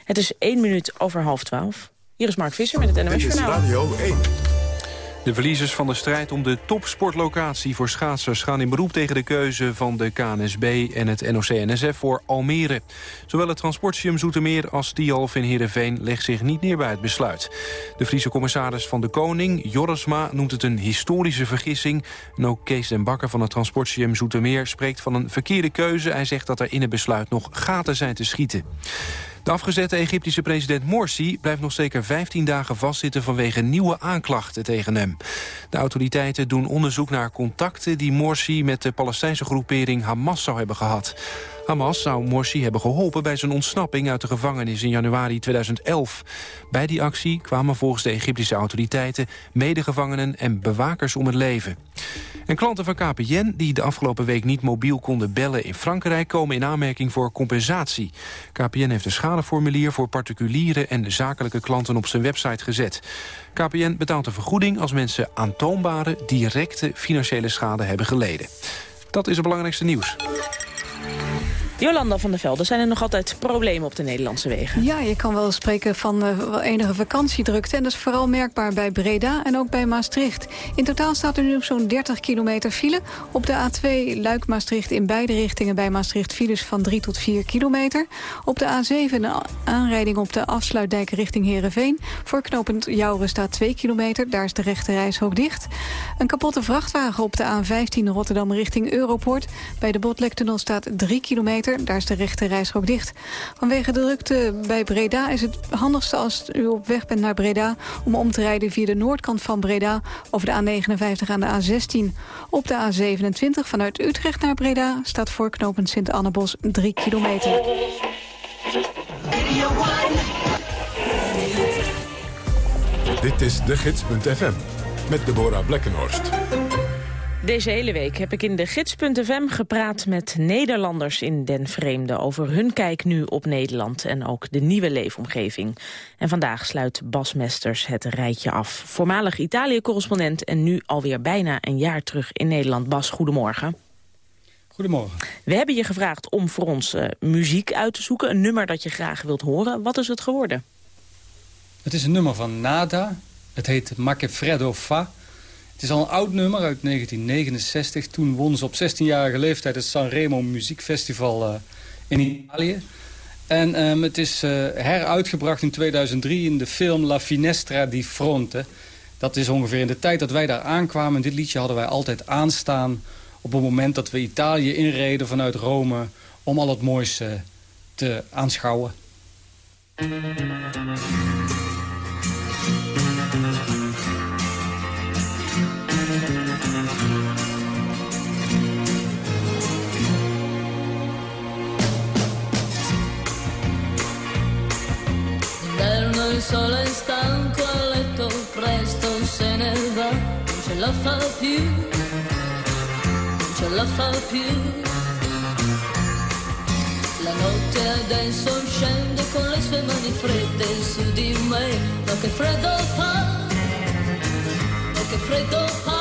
Het is één minuut over half twaalf. Hier is Mark Visser met het NOS Journaal. Radio 1. De verliezers van de strijd om de topsportlocatie voor schaatsers... gaan in beroep tegen de keuze van de KNSB en het NOC-NSF voor Almere. Zowel het Transportium Zoetermeer als Tialf in Heerenveen... legt zich niet neer bij het besluit. De Friese commissaris van de Koning, Jorisma, noemt het een historische vergissing. En ook Kees den Bakker van het Transportium Zoetermeer... spreekt van een verkeerde keuze. Hij zegt dat er in het besluit nog gaten zijn te schieten. De afgezette Egyptische president Morsi blijft nog zeker 15 dagen vastzitten vanwege nieuwe aanklachten tegen hem. De autoriteiten doen onderzoek naar contacten die Morsi met de Palestijnse groepering Hamas zou hebben gehad. Hamas zou Morsi hebben geholpen bij zijn ontsnapping uit de gevangenis in januari 2011. Bij die actie kwamen volgens de Egyptische autoriteiten medegevangenen en bewakers om het leven. En klanten van KPN die de afgelopen week niet mobiel konden bellen in Frankrijk komen in aanmerking voor compensatie. KPN heeft een schadeformulier voor particuliere en zakelijke klanten op zijn website gezet. KPN betaalt een vergoeding als mensen aantoonbare directe financiële schade hebben geleden. Dat is het belangrijkste nieuws. Jolanda van der Velde, zijn er nog altijd problemen op de Nederlandse wegen? Ja, je kan wel spreken van wel enige vakantiedrukte. En dat is vooral merkbaar bij Breda en ook bij Maastricht. In totaal staat er nu zo'n 30 kilometer file. Op de A2 Luik-Maastricht in beide richtingen bij Maastricht files van 3 tot 4 kilometer. Op de A7 een aanrijding op de afsluitdijk richting Heerenveen. Voor knooppunt Jouren staat 2 kilometer. Daar is de rechte reishok dicht. Een kapotte vrachtwagen op de A15 Rotterdam richting Europoort. Bij de Botlektunnel staat 3 kilometer. Daar is de rechte reishok dicht. Vanwege de drukte bij Breda is het handigste als u op weg bent naar Breda... om om te rijden via de noordkant van Breda over de A59 aan de A16. Op de A27 vanuit Utrecht naar Breda staat voor Sint-Annebos 3 kilometer. Dit is de gids.fm met Deborah Blekkenhorst. Deze hele week heb ik in de gids.fm gepraat met Nederlanders in Den Vreemde... over hun kijk nu op Nederland en ook de nieuwe leefomgeving. En vandaag sluit Bas Mesters het rijtje af. Voormalig Italië-correspondent en nu alweer bijna een jaar terug in Nederland. Bas, goedemorgen. Goedemorgen. We hebben je gevraagd om voor ons uh, muziek uit te zoeken. Een nummer dat je graag wilt horen. Wat is het geworden? Het is een nummer van Nada. Het heet Macchefreddo Fa. Het is al een oud nummer uit 1969. Toen won ze op 16-jarige leeftijd het Sanremo Muziekfestival uh, in Italië. En um, het is uh, heruitgebracht in 2003 in de film La Finestra di Fronte. Dat is ongeveer in de tijd dat wij daar aankwamen. Dit liedje hadden wij altijd aanstaan op het moment dat we Italië inreden vanuit Rome... om al het moois uh, te aanschouwen. Presto se ne va, non ce la fa più, non ce la fa più. La notte adesso scende con le sue mani fredde su di me, ma che freddo fa, ma che freddo fa.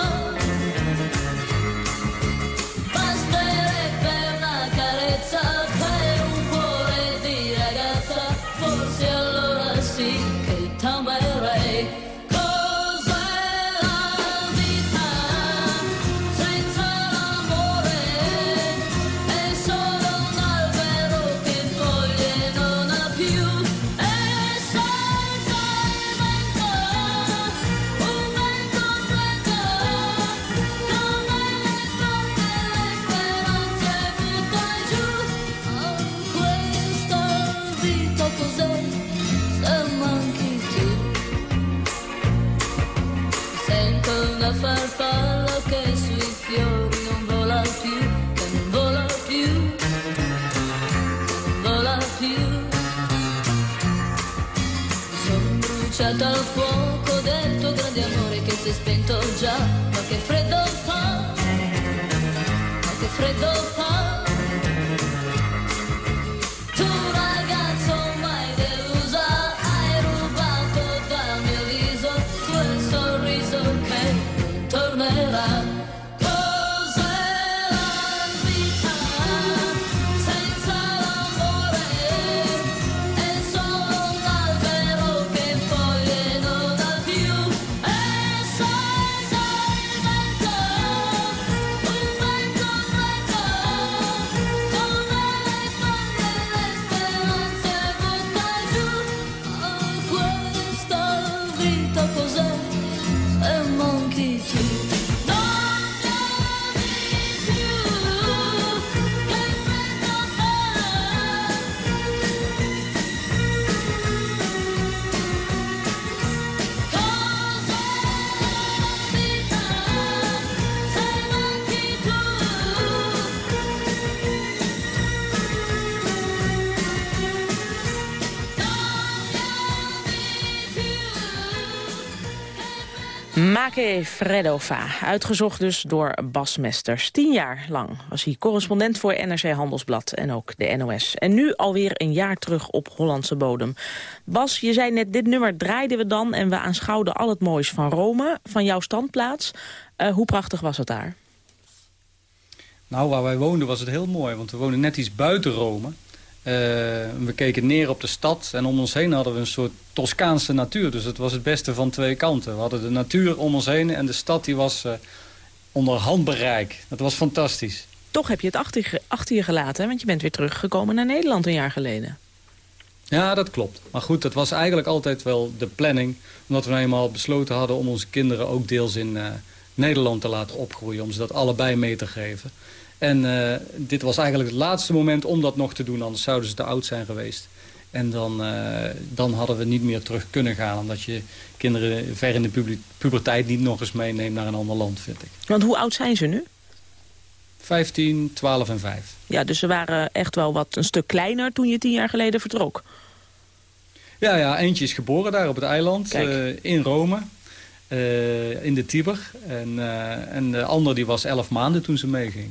Bruciata al fuoco del tuo grande amore che si è spento già. Ma che freddo fa Ma che freddo fa Make Fredova, uitgezocht dus door Bas Mesters. Tien jaar lang was hij correspondent voor NRC Handelsblad en ook de NOS. En nu alweer een jaar terug op Hollandse bodem. Bas, je zei net, dit nummer draaiden we dan... en we aanschouwden al het moois van Rome, van jouw standplaats. Uh, hoe prachtig was het daar? Nou, waar wij woonden was het heel mooi, want we woonden net iets buiten Rome... Uh, we keken neer op de stad en om ons heen hadden we een soort Toscaanse natuur. Dus het was het beste van twee kanten. We hadden de natuur om ons heen en de stad die was uh, onder handbereik. Dat was fantastisch. Toch heb je het achter, achter je gelaten, hè? want je bent weer teruggekomen naar Nederland een jaar geleden. Ja, dat klopt. Maar goed, dat was eigenlijk altijd wel de planning. Omdat we nou eenmaal besloten hadden om onze kinderen ook deels in uh, Nederland te laten opgroeien. Om ze dat allebei mee te geven. En uh, dit was eigenlijk het laatste moment om dat nog te doen. Anders zouden ze te oud zijn geweest. En dan, uh, dan hadden we niet meer terug kunnen gaan. Omdat je kinderen ver in de puberteit niet nog eens meeneemt naar een ander land, vind ik. Want hoe oud zijn ze nu? 15, 12 en 5. Ja, dus ze waren echt wel wat een stuk kleiner toen je tien jaar geleden vertrok. Ja, ja eentje is geboren daar op het eiland, uh, in Rome. Uh, in de Tiber. En, uh, en de andere die was 11 maanden toen ze meeging.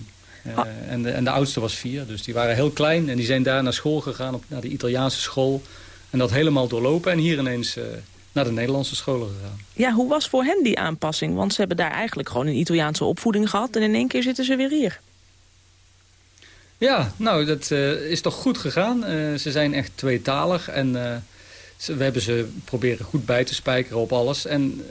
Uh, en, de, en de oudste was vier, dus die waren heel klein. En die zijn daar naar school gegaan, op, naar de Italiaanse school. En dat helemaal doorlopen. En hier ineens uh, naar de Nederlandse scholen gegaan. Ja, hoe was voor hen die aanpassing? Want ze hebben daar eigenlijk gewoon een Italiaanse opvoeding gehad. En in één keer zitten ze weer hier. Ja, nou, dat uh, is toch goed gegaan. ze zijn echt tweetalig. En we hebben ze proberen goed bij te spijkeren op alles. En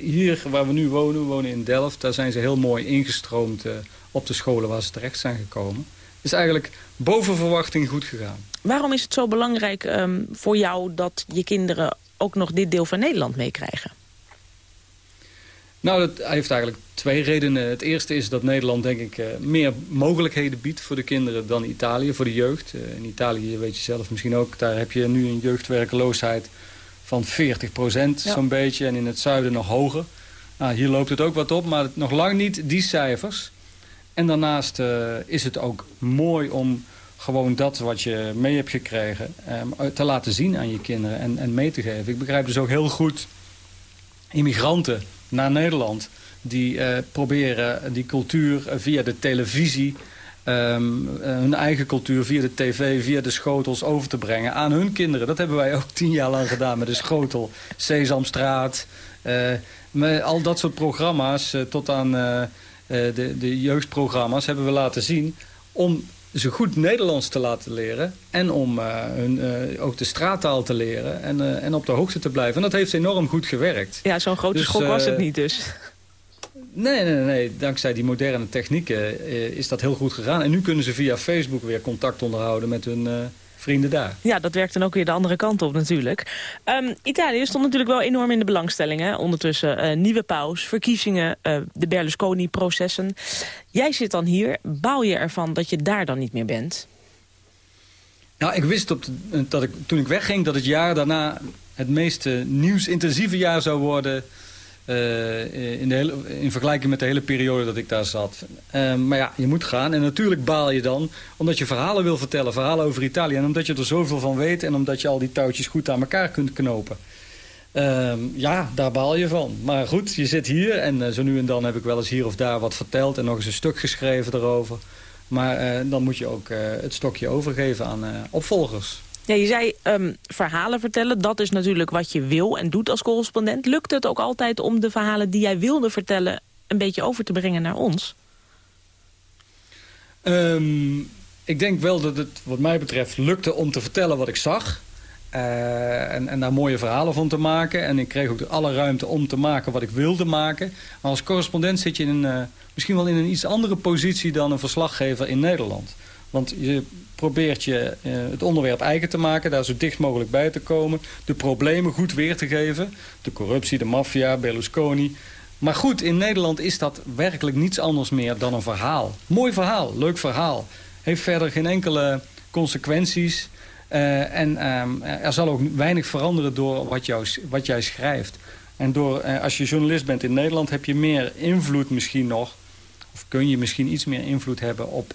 hier waar we nu wonen, we wonen in Delft... daar zijn ze heel mooi ingestroomd op de scholen waar ze terecht zijn gekomen. Het is eigenlijk boven verwachting goed gegaan. Waarom is het zo belangrijk um, voor jou dat je kinderen ook nog dit deel van Nederland meekrijgen? Nou, dat heeft eigenlijk twee redenen. Het eerste is dat Nederland, denk ik, uh, meer mogelijkheden biedt voor de kinderen dan Italië, voor de jeugd. Uh, in Italië, weet je zelf misschien ook, daar heb je nu een jeugdwerkeloosheid van 40 procent, ja. zo'n beetje. En in het zuiden nog hoger. Nou, hier loopt het ook wat op, maar nog lang niet die cijfers. En daarnaast uh, is het ook mooi om gewoon dat wat je mee hebt gekregen... Um, te laten zien aan je kinderen en, en mee te geven. Ik begrijp dus ook heel goed immigranten naar Nederland... die uh, proberen die cultuur via de televisie... Um, hun eigen cultuur via de tv, via de schotels over te brengen aan hun kinderen. Dat hebben wij ook tien jaar lang gedaan met de schotel. Sesamstraat, met al dat soort programma's tot aan... Uh, de, de jeugdprogramma's hebben we laten zien... om ze goed Nederlands te laten leren... en om uh, hun, uh, ook de straattaal te leren en, en op de hoogte te blijven. En dat heeft enorm goed gewerkt. Ja, zo'n grote dus, schok was het niet dus. Nee, nee, nee. Dankzij die moderne technieken is dat heel goed gegaan. En nu kunnen ze via Facebook weer contact onderhouden met hun vrienden daar. Ja, dat werkt dan ook weer de andere kant op natuurlijk. Um, Italië stond natuurlijk wel enorm in de belangstelling. Hè? Ondertussen uh, nieuwe paus, verkiezingen, uh, de Berlusconi-processen. Jij zit dan hier. Baal je ervan dat je daar dan niet meer bent? Nou, ik wist op de, dat ik, toen ik wegging dat het jaar daarna het meest nieuwsintensieve jaar zou worden... Uh, in, in vergelijking met de hele periode dat ik daar zat. Uh, maar ja, je moet gaan. En natuurlijk baal je dan, omdat je verhalen wil vertellen. Verhalen over Italië. En omdat je er zoveel van weet. En omdat je al die touwtjes goed aan elkaar kunt knopen. Uh, ja, daar baal je van. Maar goed, je zit hier. En uh, zo nu en dan heb ik wel eens hier of daar wat verteld. En nog eens een stuk geschreven erover. Maar dan moet je ook het stokje overgeven aan opvolgers. Ja, je zei um, verhalen vertellen. Dat is natuurlijk wat je wil en doet als correspondent. Lukt het ook altijd om de verhalen die jij wilde vertellen... een beetje over te brengen naar ons? Um, ik denk wel dat het wat mij betreft lukte om te vertellen wat ik zag. Uh, en, en, daar mooie verhalen van te maken. En ik kreeg ook alle ruimte om te maken wat ik wilde maken. Maar als correspondent zit je in een, uh, misschien wel in een iets andere positie... dan een verslaggever in Nederland. Want je probeert je uh, het onderwerp eigen te maken, daar zo dicht mogelijk bij te komen. De problemen goed weer te geven. De corruptie, de maffia, Berlusconi. Maar goed, in Nederland is dat werkelijk niets anders meer dan een verhaal. Mooi verhaal, leuk verhaal. Heeft verder geen enkele consequenties. Uh, en um, er zal ook weinig veranderen door wat, wat jij schrijft. En door, uh, als je journalist bent in Nederland heb je meer invloed misschien nog. Of kun je misschien iets meer invloed hebben op...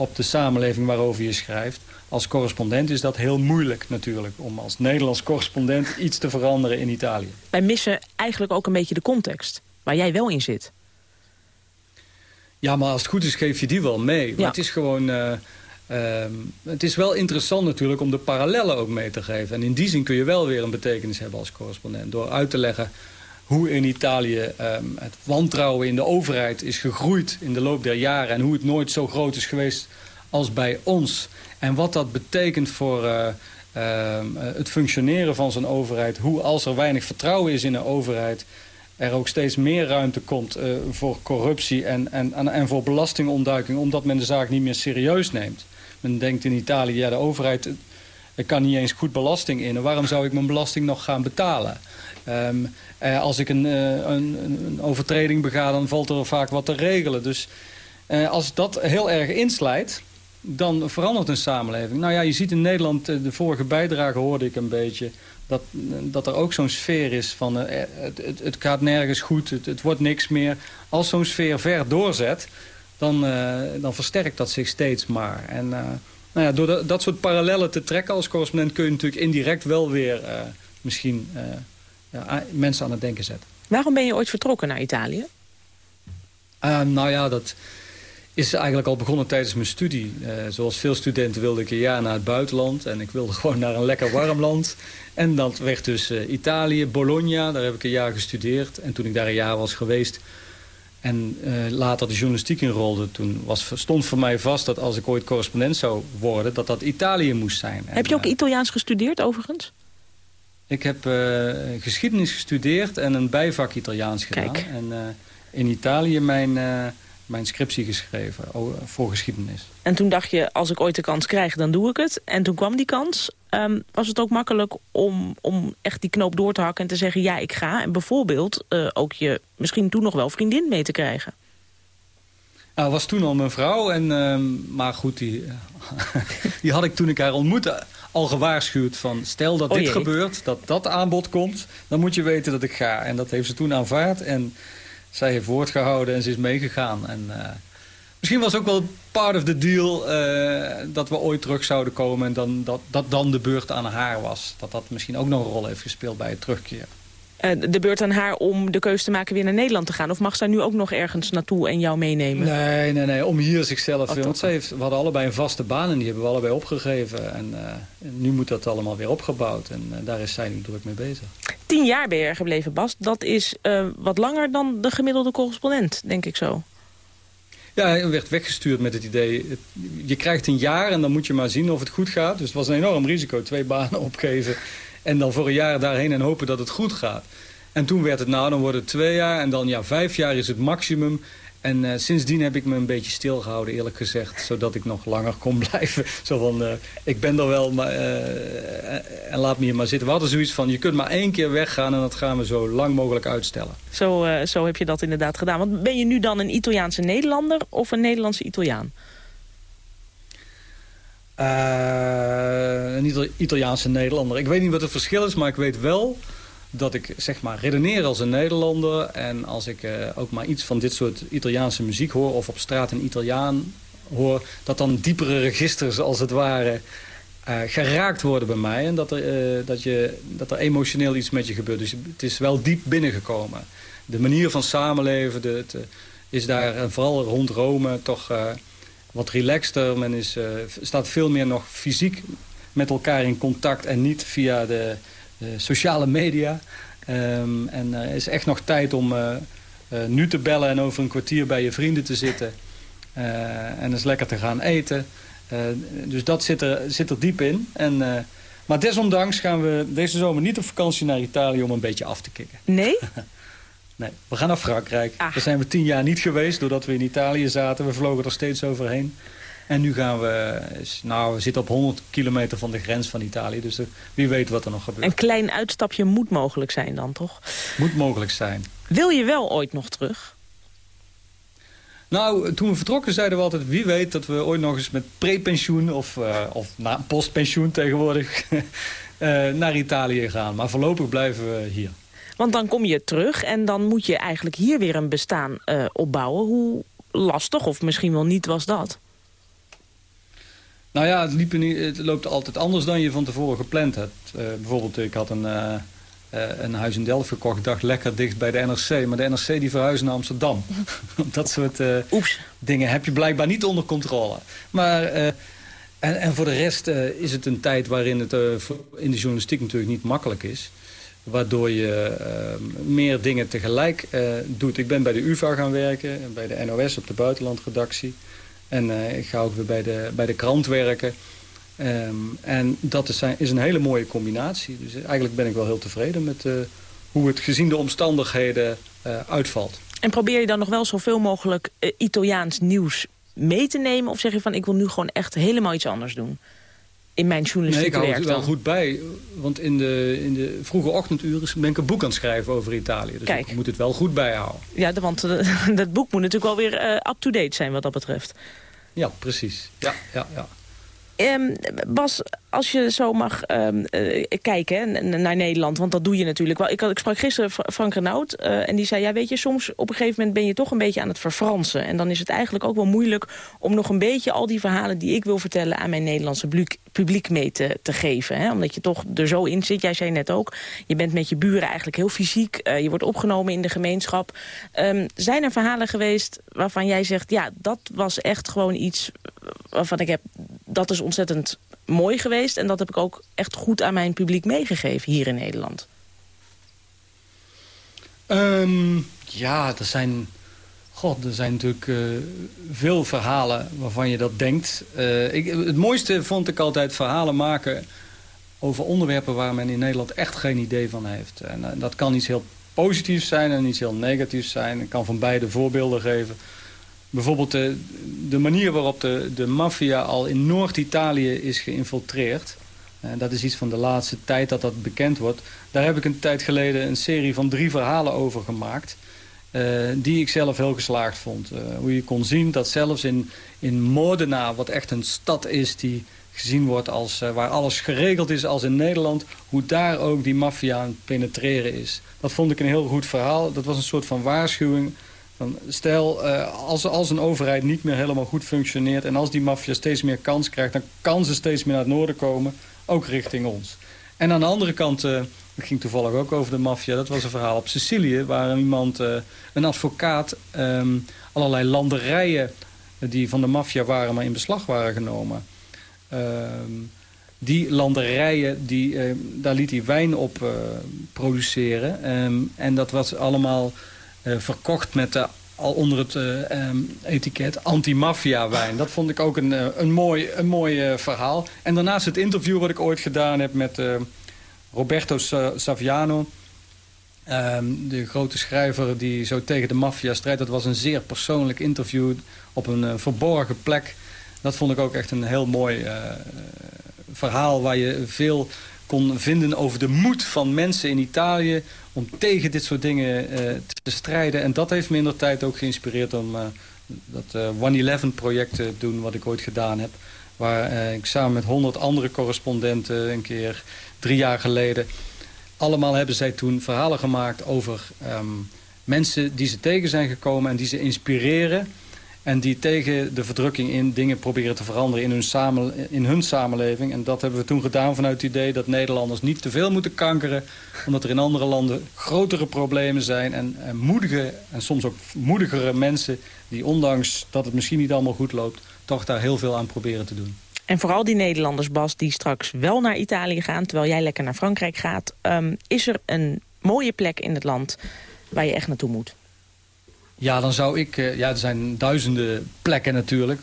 Op de samenleving waarover je schrijft. als correspondent is dat heel moeilijk natuurlijk... om als Nederlands correspondent iets te veranderen in Italië. Wij missen eigenlijk ook een beetje de context waar jij wel in zit. Ja, maar als het goed is geef je die wel mee. Maar Ja. het is gewoon... eh, ehm, het is wel interessant natuurlijk om de parallellen ook mee te geven. En in die zin kun je wel weer een betekenis hebben als correspondent. Door uit te leggen hoe in Italië ehm, het wantrouwen in de overheid is gegroeid in de loop der jaren. En hoe het nooit zo groot is geweest als bij ons. En wat dat betekent voor eh, ehm, eh, het functioneren van zo'n overheid. Hoe als er weinig vertrouwen is in een overheid er ook steeds meer ruimte komt eh, voor corruptie en, en, en, voor belastingontduiking... omdat men de zaak niet meer serieus neemt. Men denkt in Italië, ja, de overheid eh, kan niet eens goed belasting in. Waarom zou ik mijn belasting nog gaan betalen? Ehm, eh, als ik een, eh, een, een- een overtreding bega, dan valt er vaak wat te regelen. Dus eh, als dat heel erg inslijt, dan verandert een samenleving. Nou ja, je ziet in Nederland, de vorige bijdrage hoorde ik een beetje... dat, dat er ook zo'n sfeer is van het, het, gaat nergens goed, het, wordt niks meer. Als zo'n sfeer ver doorzet, dan, dan versterkt dat zich steeds maar. En nou ja, door dat, dat soort parallellen te trekken als correspondent... kun je natuurlijk indirect wel weer misschien ja, a- mensen aan het denken zetten. Waarom ben je ooit vertrokken naar Italië? Eh, nou ja, dat is eigenlijk al begonnen tijdens mijn studie. Eh, zoals veel studenten wilde ik een jaar naar het buitenland. En ik wilde gewoon naar een lekker warm land. En dat werd dus eh, Italië, Bologna. Daar heb ik een jaar gestudeerd. En toen ik daar een jaar was geweest... en eh, later de journalistiek inrolde... toen was, stond voor mij vast dat als ik ooit correspondent zou worden... dat dat Italië moest zijn. Heb je ook Italiaans gestudeerd overigens? Ik heb eh, geschiedenis gestudeerd en een bijvak Italiaans gedaan. Kijk. En eh, in Italië mijn, eh, mijn scriptie geschreven voor geschiedenis. En toen dacht je, als ik ooit de kans krijg, dan doe ik het. En toen kwam die kans. Ehm, was het ook makkelijk om, om echt die knoop door te hakken en te zeggen... ja, ik ga. En bijvoorbeeld ook je misschien toen nog wel vriendin mee te krijgen. Nou, was toen al mijn vrouw, en, ehm, maar goed, die, die had ik toen ik haar ontmoette al gewaarschuwd van... stel dat Oh dit gebeurt, dat dat aanbod komt, dan moet je weten dat ik ga. En dat heeft ze toen aanvaard en zij heeft woord gehouden en ze is meegegaan. En, eh, misschien was ook wel part of the deal eh, dat we ooit terug zouden komen... en dan, dat, dat dan de beurt aan haar was. Dat dat misschien ook nog een rol heeft gespeeld bij het terugkeer. Eh, de beurt aan haar om de keuze te maken weer naar Nederland te gaan? Of mag zij nu ook nog ergens naartoe en jou meenemen? Nee, nee, nee. Om hier zichzelf... Oh, want ze heeft, we hadden allebei een vaste baan en die hebben we allebei opgegeven. En, eh, nu moet dat allemaal weer opgebouwd. En eh, daar is zij nu druk mee bezig. Tien jaar ben je gebleven, Bas. Dat is wat langer dan de gemiddelde correspondent, denk ik zo. Ja, hij werd weggestuurd met het idee... je krijgt een jaar en dan moet je maar zien of het goed gaat. Dus het was een enorm risico. Twee banen opgeven en dan voor een jaar daarheen en hopen dat het goed gaat. En toen werd het, nou, dan wordt het twee jaar en dan ja, vijf jaar is het maximum. En eh, sindsdien heb ik me een beetje stilgehouden, eerlijk gezegd. Zodat ik nog langer kon blijven. Zo van, eh, ik ben er wel, maar, eh, en laat me hier maar zitten. We hadden zoiets van, je kunt maar één keer weggaan... en dat gaan we zo lang mogelijk uitstellen. Zo, zo heb je dat inderdaad gedaan. Want ben je nu dan een Italiaanse Nederlander of een Nederlandse Italiaan? Eh, een Ital- Italiaanse Nederlander. Ik weet niet wat het verschil is, maar ik weet wel dat ik zeg maar redeneer als een Nederlander. En als ik eh, ook maar iets van dit soort Italiaanse muziek hoor... of op straat een Italiaan hoor... dat dan diepere registers als het ware eh, geraakt worden bij mij. En dat er, dat, je, dat er emotioneel iets met je gebeurt. Dus het is wel diep binnengekomen. De manier van samenleven de, het, is daar, en vooral rond Rome, toch... eh, wat relaxter. Men is, eh, staat veel meer nog fysiek met elkaar in contact en niet via de, de sociale media. Ehm, en er is echt nog tijd om eh, eh, nu te bellen en over een kwartier bij je vrienden te zitten. Eh, en eens lekker te gaan eten. Eh, dus dat zit er, zit er diep in. En, eh, maar desondanks gaan we deze zomer niet op vakantie naar Italië om een beetje af te kicken. Nee? Nee, we gaan naar Frankrijk. Daar zijn we tien jaar niet geweest, doordat we in Italië zaten. We vlogen er steeds overheen. En nu gaan we, nou, we zitten op 100 kilometer van de grens van Italië. Dus eh, wie weet wat er nog gebeurt. Een klein uitstapje moet mogelijk zijn dan, toch? Moet mogelijk zijn. Wil je wel ooit nog terug? Nou, toen we vertrokken zeiden we altijd... wie weet dat we ooit nog eens met prepensioen of, eh, of na, postpensioen tegenwoordig... eh, naar Italië gaan. Maar voorlopig blijven we hier. Want dan kom je terug en dan moet je eigenlijk hier weer een bestaan eh, opbouwen. Hoe lastig of misschien wel niet was dat? Nou ja, het, liep niet, het loopt altijd anders dan je van tevoren gepland hebt. Uh, bijvoorbeeld, ik had een, uh, uh, een huis in Delft gekocht. Ik dacht lekker dicht bij de NRC. Maar de NRC die verhuisde naar Amsterdam. dat soort dingen heb je blijkbaar niet onder controle. Maar, en, en, voor de rest is het een tijd waarin het in de journalistiek natuurlijk niet makkelijk is. Waardoor je meer dingen tegelijk doet. Ik ben bij de UvA gaan werken. Bij de NOS op de buitenlandredactie. En uh, ik ga ook weer bij de, bij de krant werken. Um, en dat is, is, een hele mooie combinatie. Dus eigenlijk ben ik wel heel tevreden met uh, hoe het gezien de omstandigheden uitvalt. En probeer je dan nog wel zoveel mogelijk Italiaans nieuws mee te nemen? Of zeg je van ik wil nu gewoon echt helemaal iets anders doen? In mijn journalistieke nee, ik hou het wel goed bij. Want in de, in de vroege ochtenduren ben ik een boek aan het schrijven over Italië. Dus Kijk. ik moet het wel goed bijhouden. Ja, want dat boek moet natuurlijk wel weer up-to-date zijn wat dat betreft. Ja, precies. Ja, ja, ja. Um, Bas, als je zo mag um, uh, kijken naar Nederland, want dat doe je natuurlijk wel. Ik, had, ik sprak gisteren Frank Renaud uh, en die zei... ja, weet je, soms op een gegeven moment ben je toch een beetje aan het verfransen. En dan is het eigenlijk ook wel moeilijk om nog een beetje... al die verhalen die ik wil vertellen aan mijn Nederlandse publiek, mee te, te geven. Hè? Omdat je toch er zo in zit. Jij zei net ook, je bent met je buren eigenlijk heel fysiek. Uh, je wordt opgenomen in de gemeenschap. Um, zijn er verhalen geweest waarvan jij zegt... ja, dat was echt gewoon iets waarvan ik heb... dat is ontzettend mooi geweest. En dat heb ik ook echt goed aan mijn publiek meegegeven hier in Nederland. Um, ja, er zijn... God, er zijn natuurlijk uh, veel verhalen waarvan je dat denkt. Uh, ik, het mooiste vond ik altijd verhalen maken over onderwerpen waar men in Nederland echt geen idee van heeft. En uh, dat kan iets heel positiefs zijn en iets heel negatiefs zijn. Ik kan van beide voorbeelden geven. Bijvoorbeeld de, de manier waarop de, de maffia al in Noord-Italië is geïnfiltreerd. En dat is iets van de laatste tijd dat dat bekend wordt. Daar heb ik een tijd geleden een serie van drie verhalen over gemaakt. Uh, die ik zelf heel geslaagd vond. Hoe je kon zien dat zelfs in, in Modena, wat echt een stad is die gezien wordt als waar alles geregeld is als in Nederland, hoe daar ook die maffia aan penetreren is. Dat vond ik een heel goed verhaal. Dat was een soort van waarschuwing. Stel, als, als een overheid niet meer helemaal goed functioneert en als die maffia steeds meer kans krijgt, dan kan ze steeds meer naar het noorden komen, ook richting ons. En aan de andere kant, het ging toevallig ook over de maffia. Dat was een verhaal op Sicilië, waar iemand, uh, een advocaat, um, allerlei landerijen die van de maffia waren, maar in beslag waren genomen. Um, die landerijen, die, uh, daar liet hij wijn op uh, produceren. Um, en dat was allemaal verkocht met de al onder het um, etiket anti-maffia wijn. Dat vond ik ook een, een mooi, een mooi verhaal. En daarnaast het interview wat ik ooit gedaan heb met Roberto Saviano. Um, de grote schrijver die zo tegen de maffia strijdt. Dat was een zeer persoonlijk interview op een verborgen plek. Dat vond ik ook echt een heel mooi verhaal... waar je veel kon vinden over de moed van mensen in Italië... om tegen dit soort dingen uh, te strijden. En dat heeft me in de tijd ook geïnspireerd om dat 111-project te doen... wat ik ooit gedaan heb. Waar ik samen met honderd andere correspondenten een keer drie jaar geleden. Allemaal hebben zij toen verhalen gemaakt over um, mensen die ze tegen zijn gekomen... en die ze inspireren en die tegen de verdrukking in dingen proberen te veranderen in hun, samen, in hun samenleving. En dat hebben we toen gedaan vanuit het idee dat Nederlanders niet te veel moeten kankeren. Omdat er in andere landen grotere problemen zijn. En, moedige en soms ook moedigere mensen die ondanks dat het misschien niet allemaal goed loopt... toch daar heel veel aan proberen te doen. En vooral die Nederlanders, Bas, die straks wel naar Italië gaan... terwijl jij lekker naar Frankrijk gaat... Um, is er een mooie plek in het land waar je echt naartoe moet? Ja, dan zou ik... Uh, ja, er zijn duizenden plekken natuurlijk.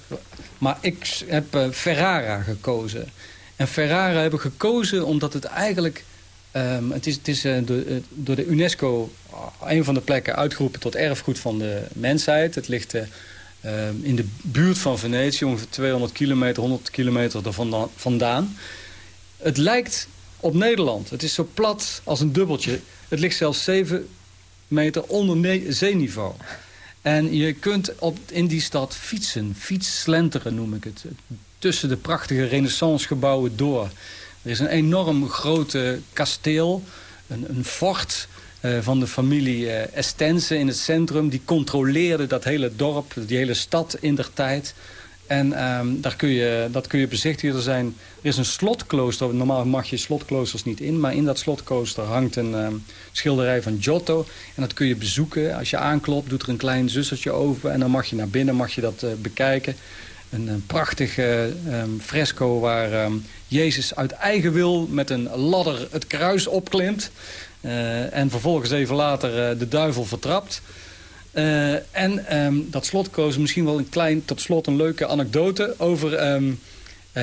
Maar ik heb uh, Ferrara gekozen. En Ferrara heb ik gekozen omdat het eigenlijk... Um, het is, het is uh, door, de UNESCO een van de plekken uitgeroepen tot erfgoed van de mensheid. Het ligt... Uh, in de buurt van Venetië, ongeveer 200 kilometer, 100 kilometer er vandaan. Het lijkt op Nederland. Het is zo plat als een dubbeltje. Het ligt zelfs 7 meter onder zeeniveau. En je kunt op, in die stad fietsen, fietsslenteren noem ik het. Tussen de prachtige renaissancegebouwen door. Er is een enorm grote kasteel, een, een fort uh, van de familie uh, Estense in het centrum. Die controleerde dat hele dorp, die hele stad in der tijd. En ehm, daar kun je, dat kun je bezichtigen. Er, zijn, er is een slotklooster. Normaal mag je slotkloosters niet in. Maar in dat slotklooster hangt een ehm, schilderij van Giotto. En dat kun je bezoeken. Als je aanklopt, doet er een klein zussertje open. En dan mag je naar binnen mag je dat eh, bekijken. Een, prachtig ehm, fresco waar Jezus uit eigen wil met een ladder het kruis opklimt. Uh, en vervolgens even later uh, de duivel vertrapt. Uh, en um, dat slotkoos misschien wel een klein, tot slot een leuke anekdote over um,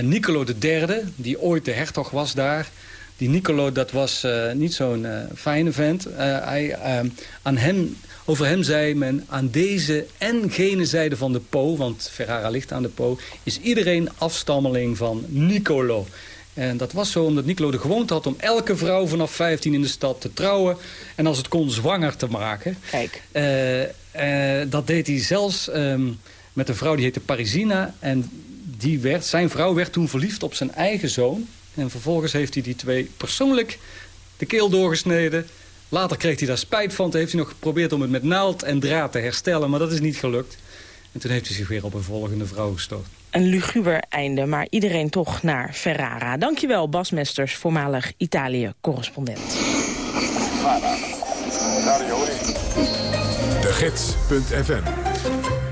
Nicolo III, die ooit de hertog was daar. Die Nicolo, dat was niet zo'n fijne vent. hij, um, aan hem, over hem zei men, aan deze en gene zijde van de Po, want Ferrara ligt aan de Po, is iedereen afstammeling van Nicolo. En dat was zo omdat Nicolo de gewoonte had om elke vrouw vanaf 15 in de stad te trouwen. En als het kon zwanger te maken. Kijk. Uh, dat deed hij zelfs um, met een vrouw die heette Parisina. En die werd, zijn vrouw werd toen verliefd op zijn eigen zoon. En vervolgens heeft hij die twee persoonlijk de keel doorgesneden. Later kreeg hij daar spijt van. Toen heeft hij nog geprobeerd om het met naald en draad te herstellen. Maar dat is niet gelukt. En toen heeft hij zich weer op een volgende vrouw gestoten een luguber einde, maar iedereen toch naar Ferrara. Dankjewel, Bas Mesters, voormalig Italië-correspondent. Gids.fm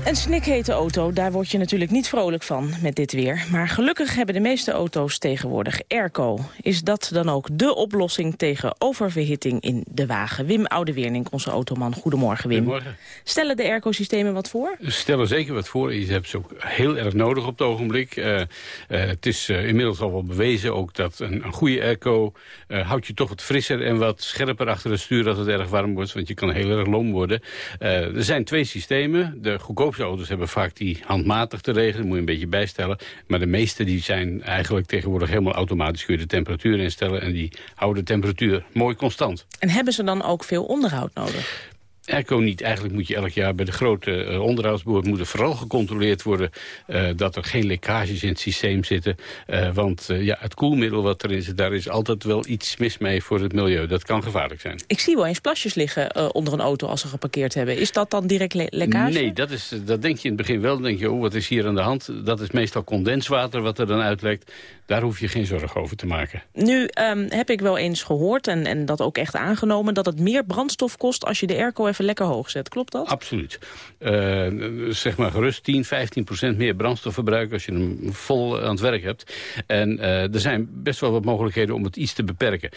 een snikhete auto, daar word je natuurlijk niet vrolijk van met dit weer. Maar gelukkig hebben de meeste auto's tegenwoordig airco. Is dat dan ook de oplossing tegen oververhitting in de wagen? Wim Oudeweernink, onze automan. Goedemorgen, Wim. Goedemorgen. Stellen de airco-systemen wat voor? Stellen zeker wat voor. Je hebt ze ook heel erg nodig op het ogenblik. Uh, uh, het is uh, inmiddels al wel bewezen ook dat een, een goede airco... houdt je toch wat frisser en wat scherper achter het stuur... als het erg warm wordt, want je kan heel erg lom worden. er zijn twee systemen. De goedkoopste auto's hebben vaak die handmatig te regelen. Dat moet je een beetje bijstellen. Maar de meeste die zijn eigenlijk tegenwoordig helemaal automatisch. Kun je de temperatuur instellen en die houden de temperatuur mooi constant. En hebben ze dan ook veel onderhoud nodig? Airco niet. Eigenlijk moet je elk jaar bij de grote uh, onderhoudsboord... moet er vooral gecontroleerd worden uh, dat er geen lekkages in het systeem zitten. Uh, want ja, het koelmiddel wat erin zit, daar is altijd wel iets mis mee voor het milieu. Dat kan gevaarlijk zijn. Ik zie wel eens plasjes liggen onder een auto als ze geparkeerd hebben. Is dat dan direct le lekkage? Nee, dat, is, dat denk je in het begin wel. Dan denk je, oh, wat is hier aan de hand? Dat is meestal condenswater wat er dan uitlekt. Daar hoef je geen zorgen over te maken. Nu um, heb ik wel eens gehoord, en, en dat ook echt aangenomen... dat het meer brandstof kost als je de airco even lekker hoog zet. Klopt dat? Absoluut. Uh, zeg maar gerust 10, 15 procent meer brandstofverbruik... als je hem vol aan het werk hebt. En uh, er zijn best wel wat mogelijkheden om het iets te beperken.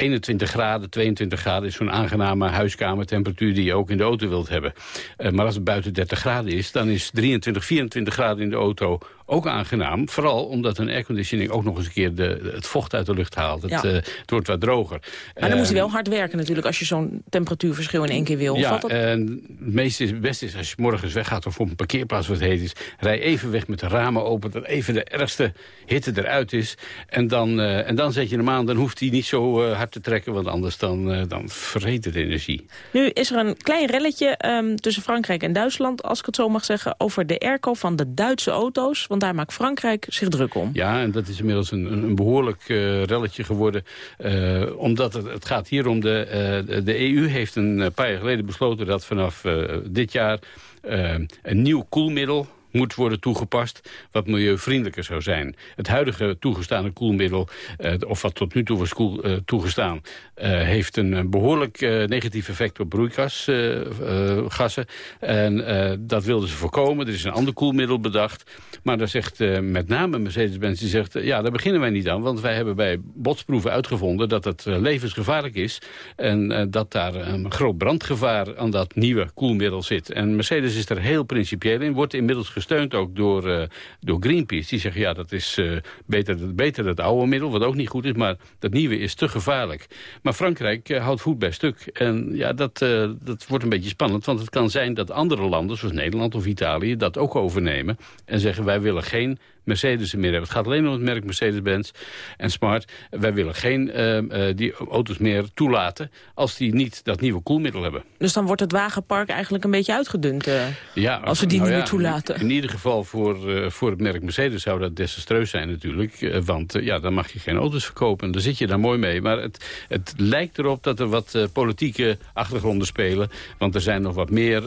21 graden, 22 graden is zo'n aangename huiskamertemperatuur die je ook in de auto wilt hebben. Uh, maar als het buiten 30 graden is, dan is 23, 24 graden in de auto ook aangenaam. Vooral omdat een airconditioning ook nog eens een keer de, het vocht uit de lucht haalt. Het, ja. uh, het wordt wat droger. Maar dan uh, moet je wel hard werken natuurlijk als je zo'n temperatuurverschil in één keer wil. Ja, dat... en het meeste is, het beste is als je morgens weggaat of op een parkeerplaats wat heet is. Rij even weg met de ramen open, dat even de ergste hitte eruit is. En dan, uh, en dan zet je hem aan, dan hoeft hij niet zo hard te trekken, want anders dan, dan vreet het energie. Nu is er een klein relletje um, tussen Frankrijk en Duitsland, als ik het zo mag zeggen, over de airco van de Duitse auto's. Want daar maakt Frankrijk zich druk om. Ja, en dat is inmiddels een, een behoorlijk uh, relletje geworden. Uh, omdat het, het gaat hier om de... De EU heeft een paar jaar geleden besloten dat vanaf dit jaar... een nieuw koelmiddel moet worden toegepast wat milieuvriendelijker zou zijn. Het huidige toegestane koelmiddel, uh, of wat tot nu toe was uh, toegestaan... Uh, heeft een behoorlijk negatief effect op broeikasgassen. en dat wilden ze voorkomen. Er is een ander koelmiddel bedacht. Maar daar zegt met name Mercedes-Benz, die zegt... ja, daar beginnen wij niet aan, want wij hebben bij botsproeven uitgevonden... dat het levensgevaarlijk is en dat daar een groot brandgevaar aan dat nieuwe koelmiddel zit. En Mercedes is er heel principieel in, wordt inmiddels gesteund ook door, uh, door Greenpeace. Die zeggen, ja, dat is uh, beter, beter het oude middel, wat ook niet goed is... maar dat nieuwe is te gevaarlijk. Maar Frankrijk uh, houdt voet bij stuk. En ja, dat, dat wordt een beetje spannend. Want het kan zijn dat andere landen, zoals Nederland of Italië... dat ook overnemen en zeggen, wij willen geen Mercedes meer hebben. Het gaat alleen om het merk Mercedes-Benz en Smart. Wij willen geen uh, die auto's meer toelaten als die niet dat nieuwe koelmiddel hebben. Dus dan wordt het wagenpark eigenlijk een beetje uitgedund uh, ja, als we die nou niet ja, meer toelaten. In, in ieder geval voor, uh, voor het merk Mercedes zou dat desastreus zijn natuurlijk. want ja, dan mag je geen auto's verkopen. Dan zit je daar mooi mee. Maar het, het lijkt erop dat er wat politieke achtergronden spelen. Want er zijn nog wat meer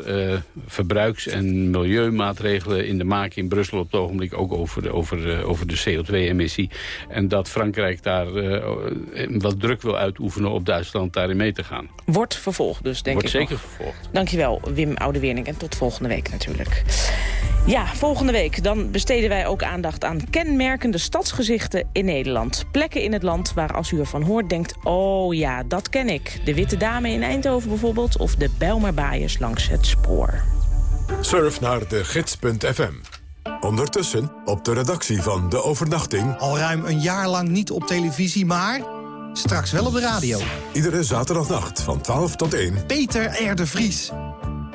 verbruiks- en milieumaatregelen in de maak in Brussel op het ogenblik. Ook over de, over, over de CO2-emissie. En dat Frankrijk daar wat druk wil uitoefenen op Duitsland daarin mee te gaan. Wordt vervolgd dus, denk Wordt ik zeker nog. vervolgd. Dankjewel, Wim Oudewernink. En tot volgende week natuurlijk. Ja, volgende week dan besteden wij ook aandacht aan kenmerkende stadsgezichten in Nederland. Plekken in het land waar als u ervan hoort denkt... oh ja, dat ken ik. De Witte Dame in Eindhoven bijvoorbeeld... of de Bijlmerbaaiers langs het spoor. Surf naar de gids.fm. Ondertussen op de redactie van De Overnachting... Al ruim een jaar lang niet op televisie, maar straks wel op de radio. Iedere zaterdagnacht van 12 tot 1... Peter R. de Vries.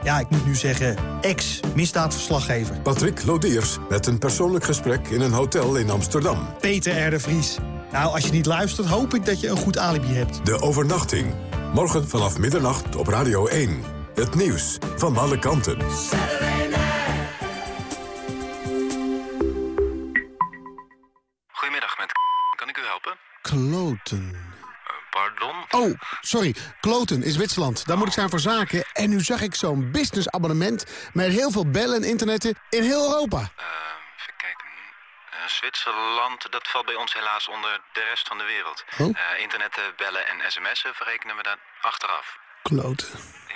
Ja, ik moet nu zeggen, ex-misdaadverslaggever. Patrick Lodiers met een persoonlijk gesprek in een hotel in Amsterdam. Peter R. de Vries. Nou, als je niet luistert, hoop ik dat je een goed alibi hebt. De Overnachting. Morgen vanaf middernacht op Radio 1. Het nieuws van alle kanten. Kloten. Pardon? Oh, sorry. Kloten is Zwitserland. Daar moet ik zijn voor zaken. En nu zag ik zo'n businessabonnement met heel veel bellen en internetten in heel Europa. even kijken. Uh, Zwitserland, dat valt bij ons helaas onder de rest van de wereld. Oh? Uh, internetten, bellen en sms'en verrekenen we daar achteraf. Kloten.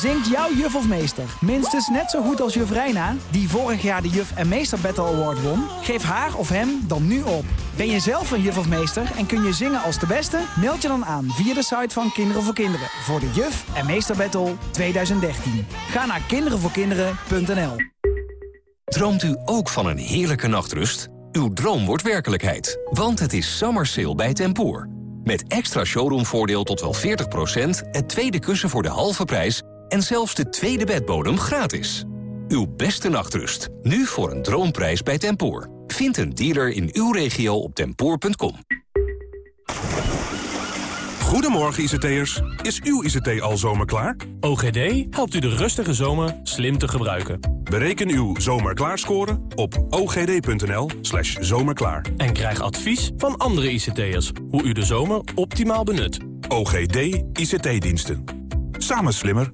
Zingt jouw juf of meester minstens net zo goed als juf Reina... die vorig jaar de Juf en Meester Battle Award won? Geef haar of hem dan nu op. Ben je zelf een juf of meester en kun je zingen als de beste? Meld je dan aan via de site van Kinderen voor Kinderen... voor de Juf en Meester Battle 2013. Ga naar kinderenvoorkinderen.nl Droomt u ook van een heerlijke nachtrust? Uw droom wordt werkelijkheid, want het is summer sale bij Tempoor. Met extra showroomvoordeel tot wel 40%, het tweede kussen voor de halve prijs en zelfs de tweede bedbodem gratis. Uw beste nachtrust, nu voor een droomprijs bij Tempoor. Vind een dealer in uw regio op tempoor.com. Goedemorgen ICT'ers. Is uw ICT al zomerklaar? OGD helpt u de rustige zomer slim te gebruiken. Bereken uw zomerklaarscore op ogd.nl slash zomerklaar. En krijg advies van andere ICT'ers hoe u de zomer optimaal benut. OGD ICT-diensten. Samen slimmer.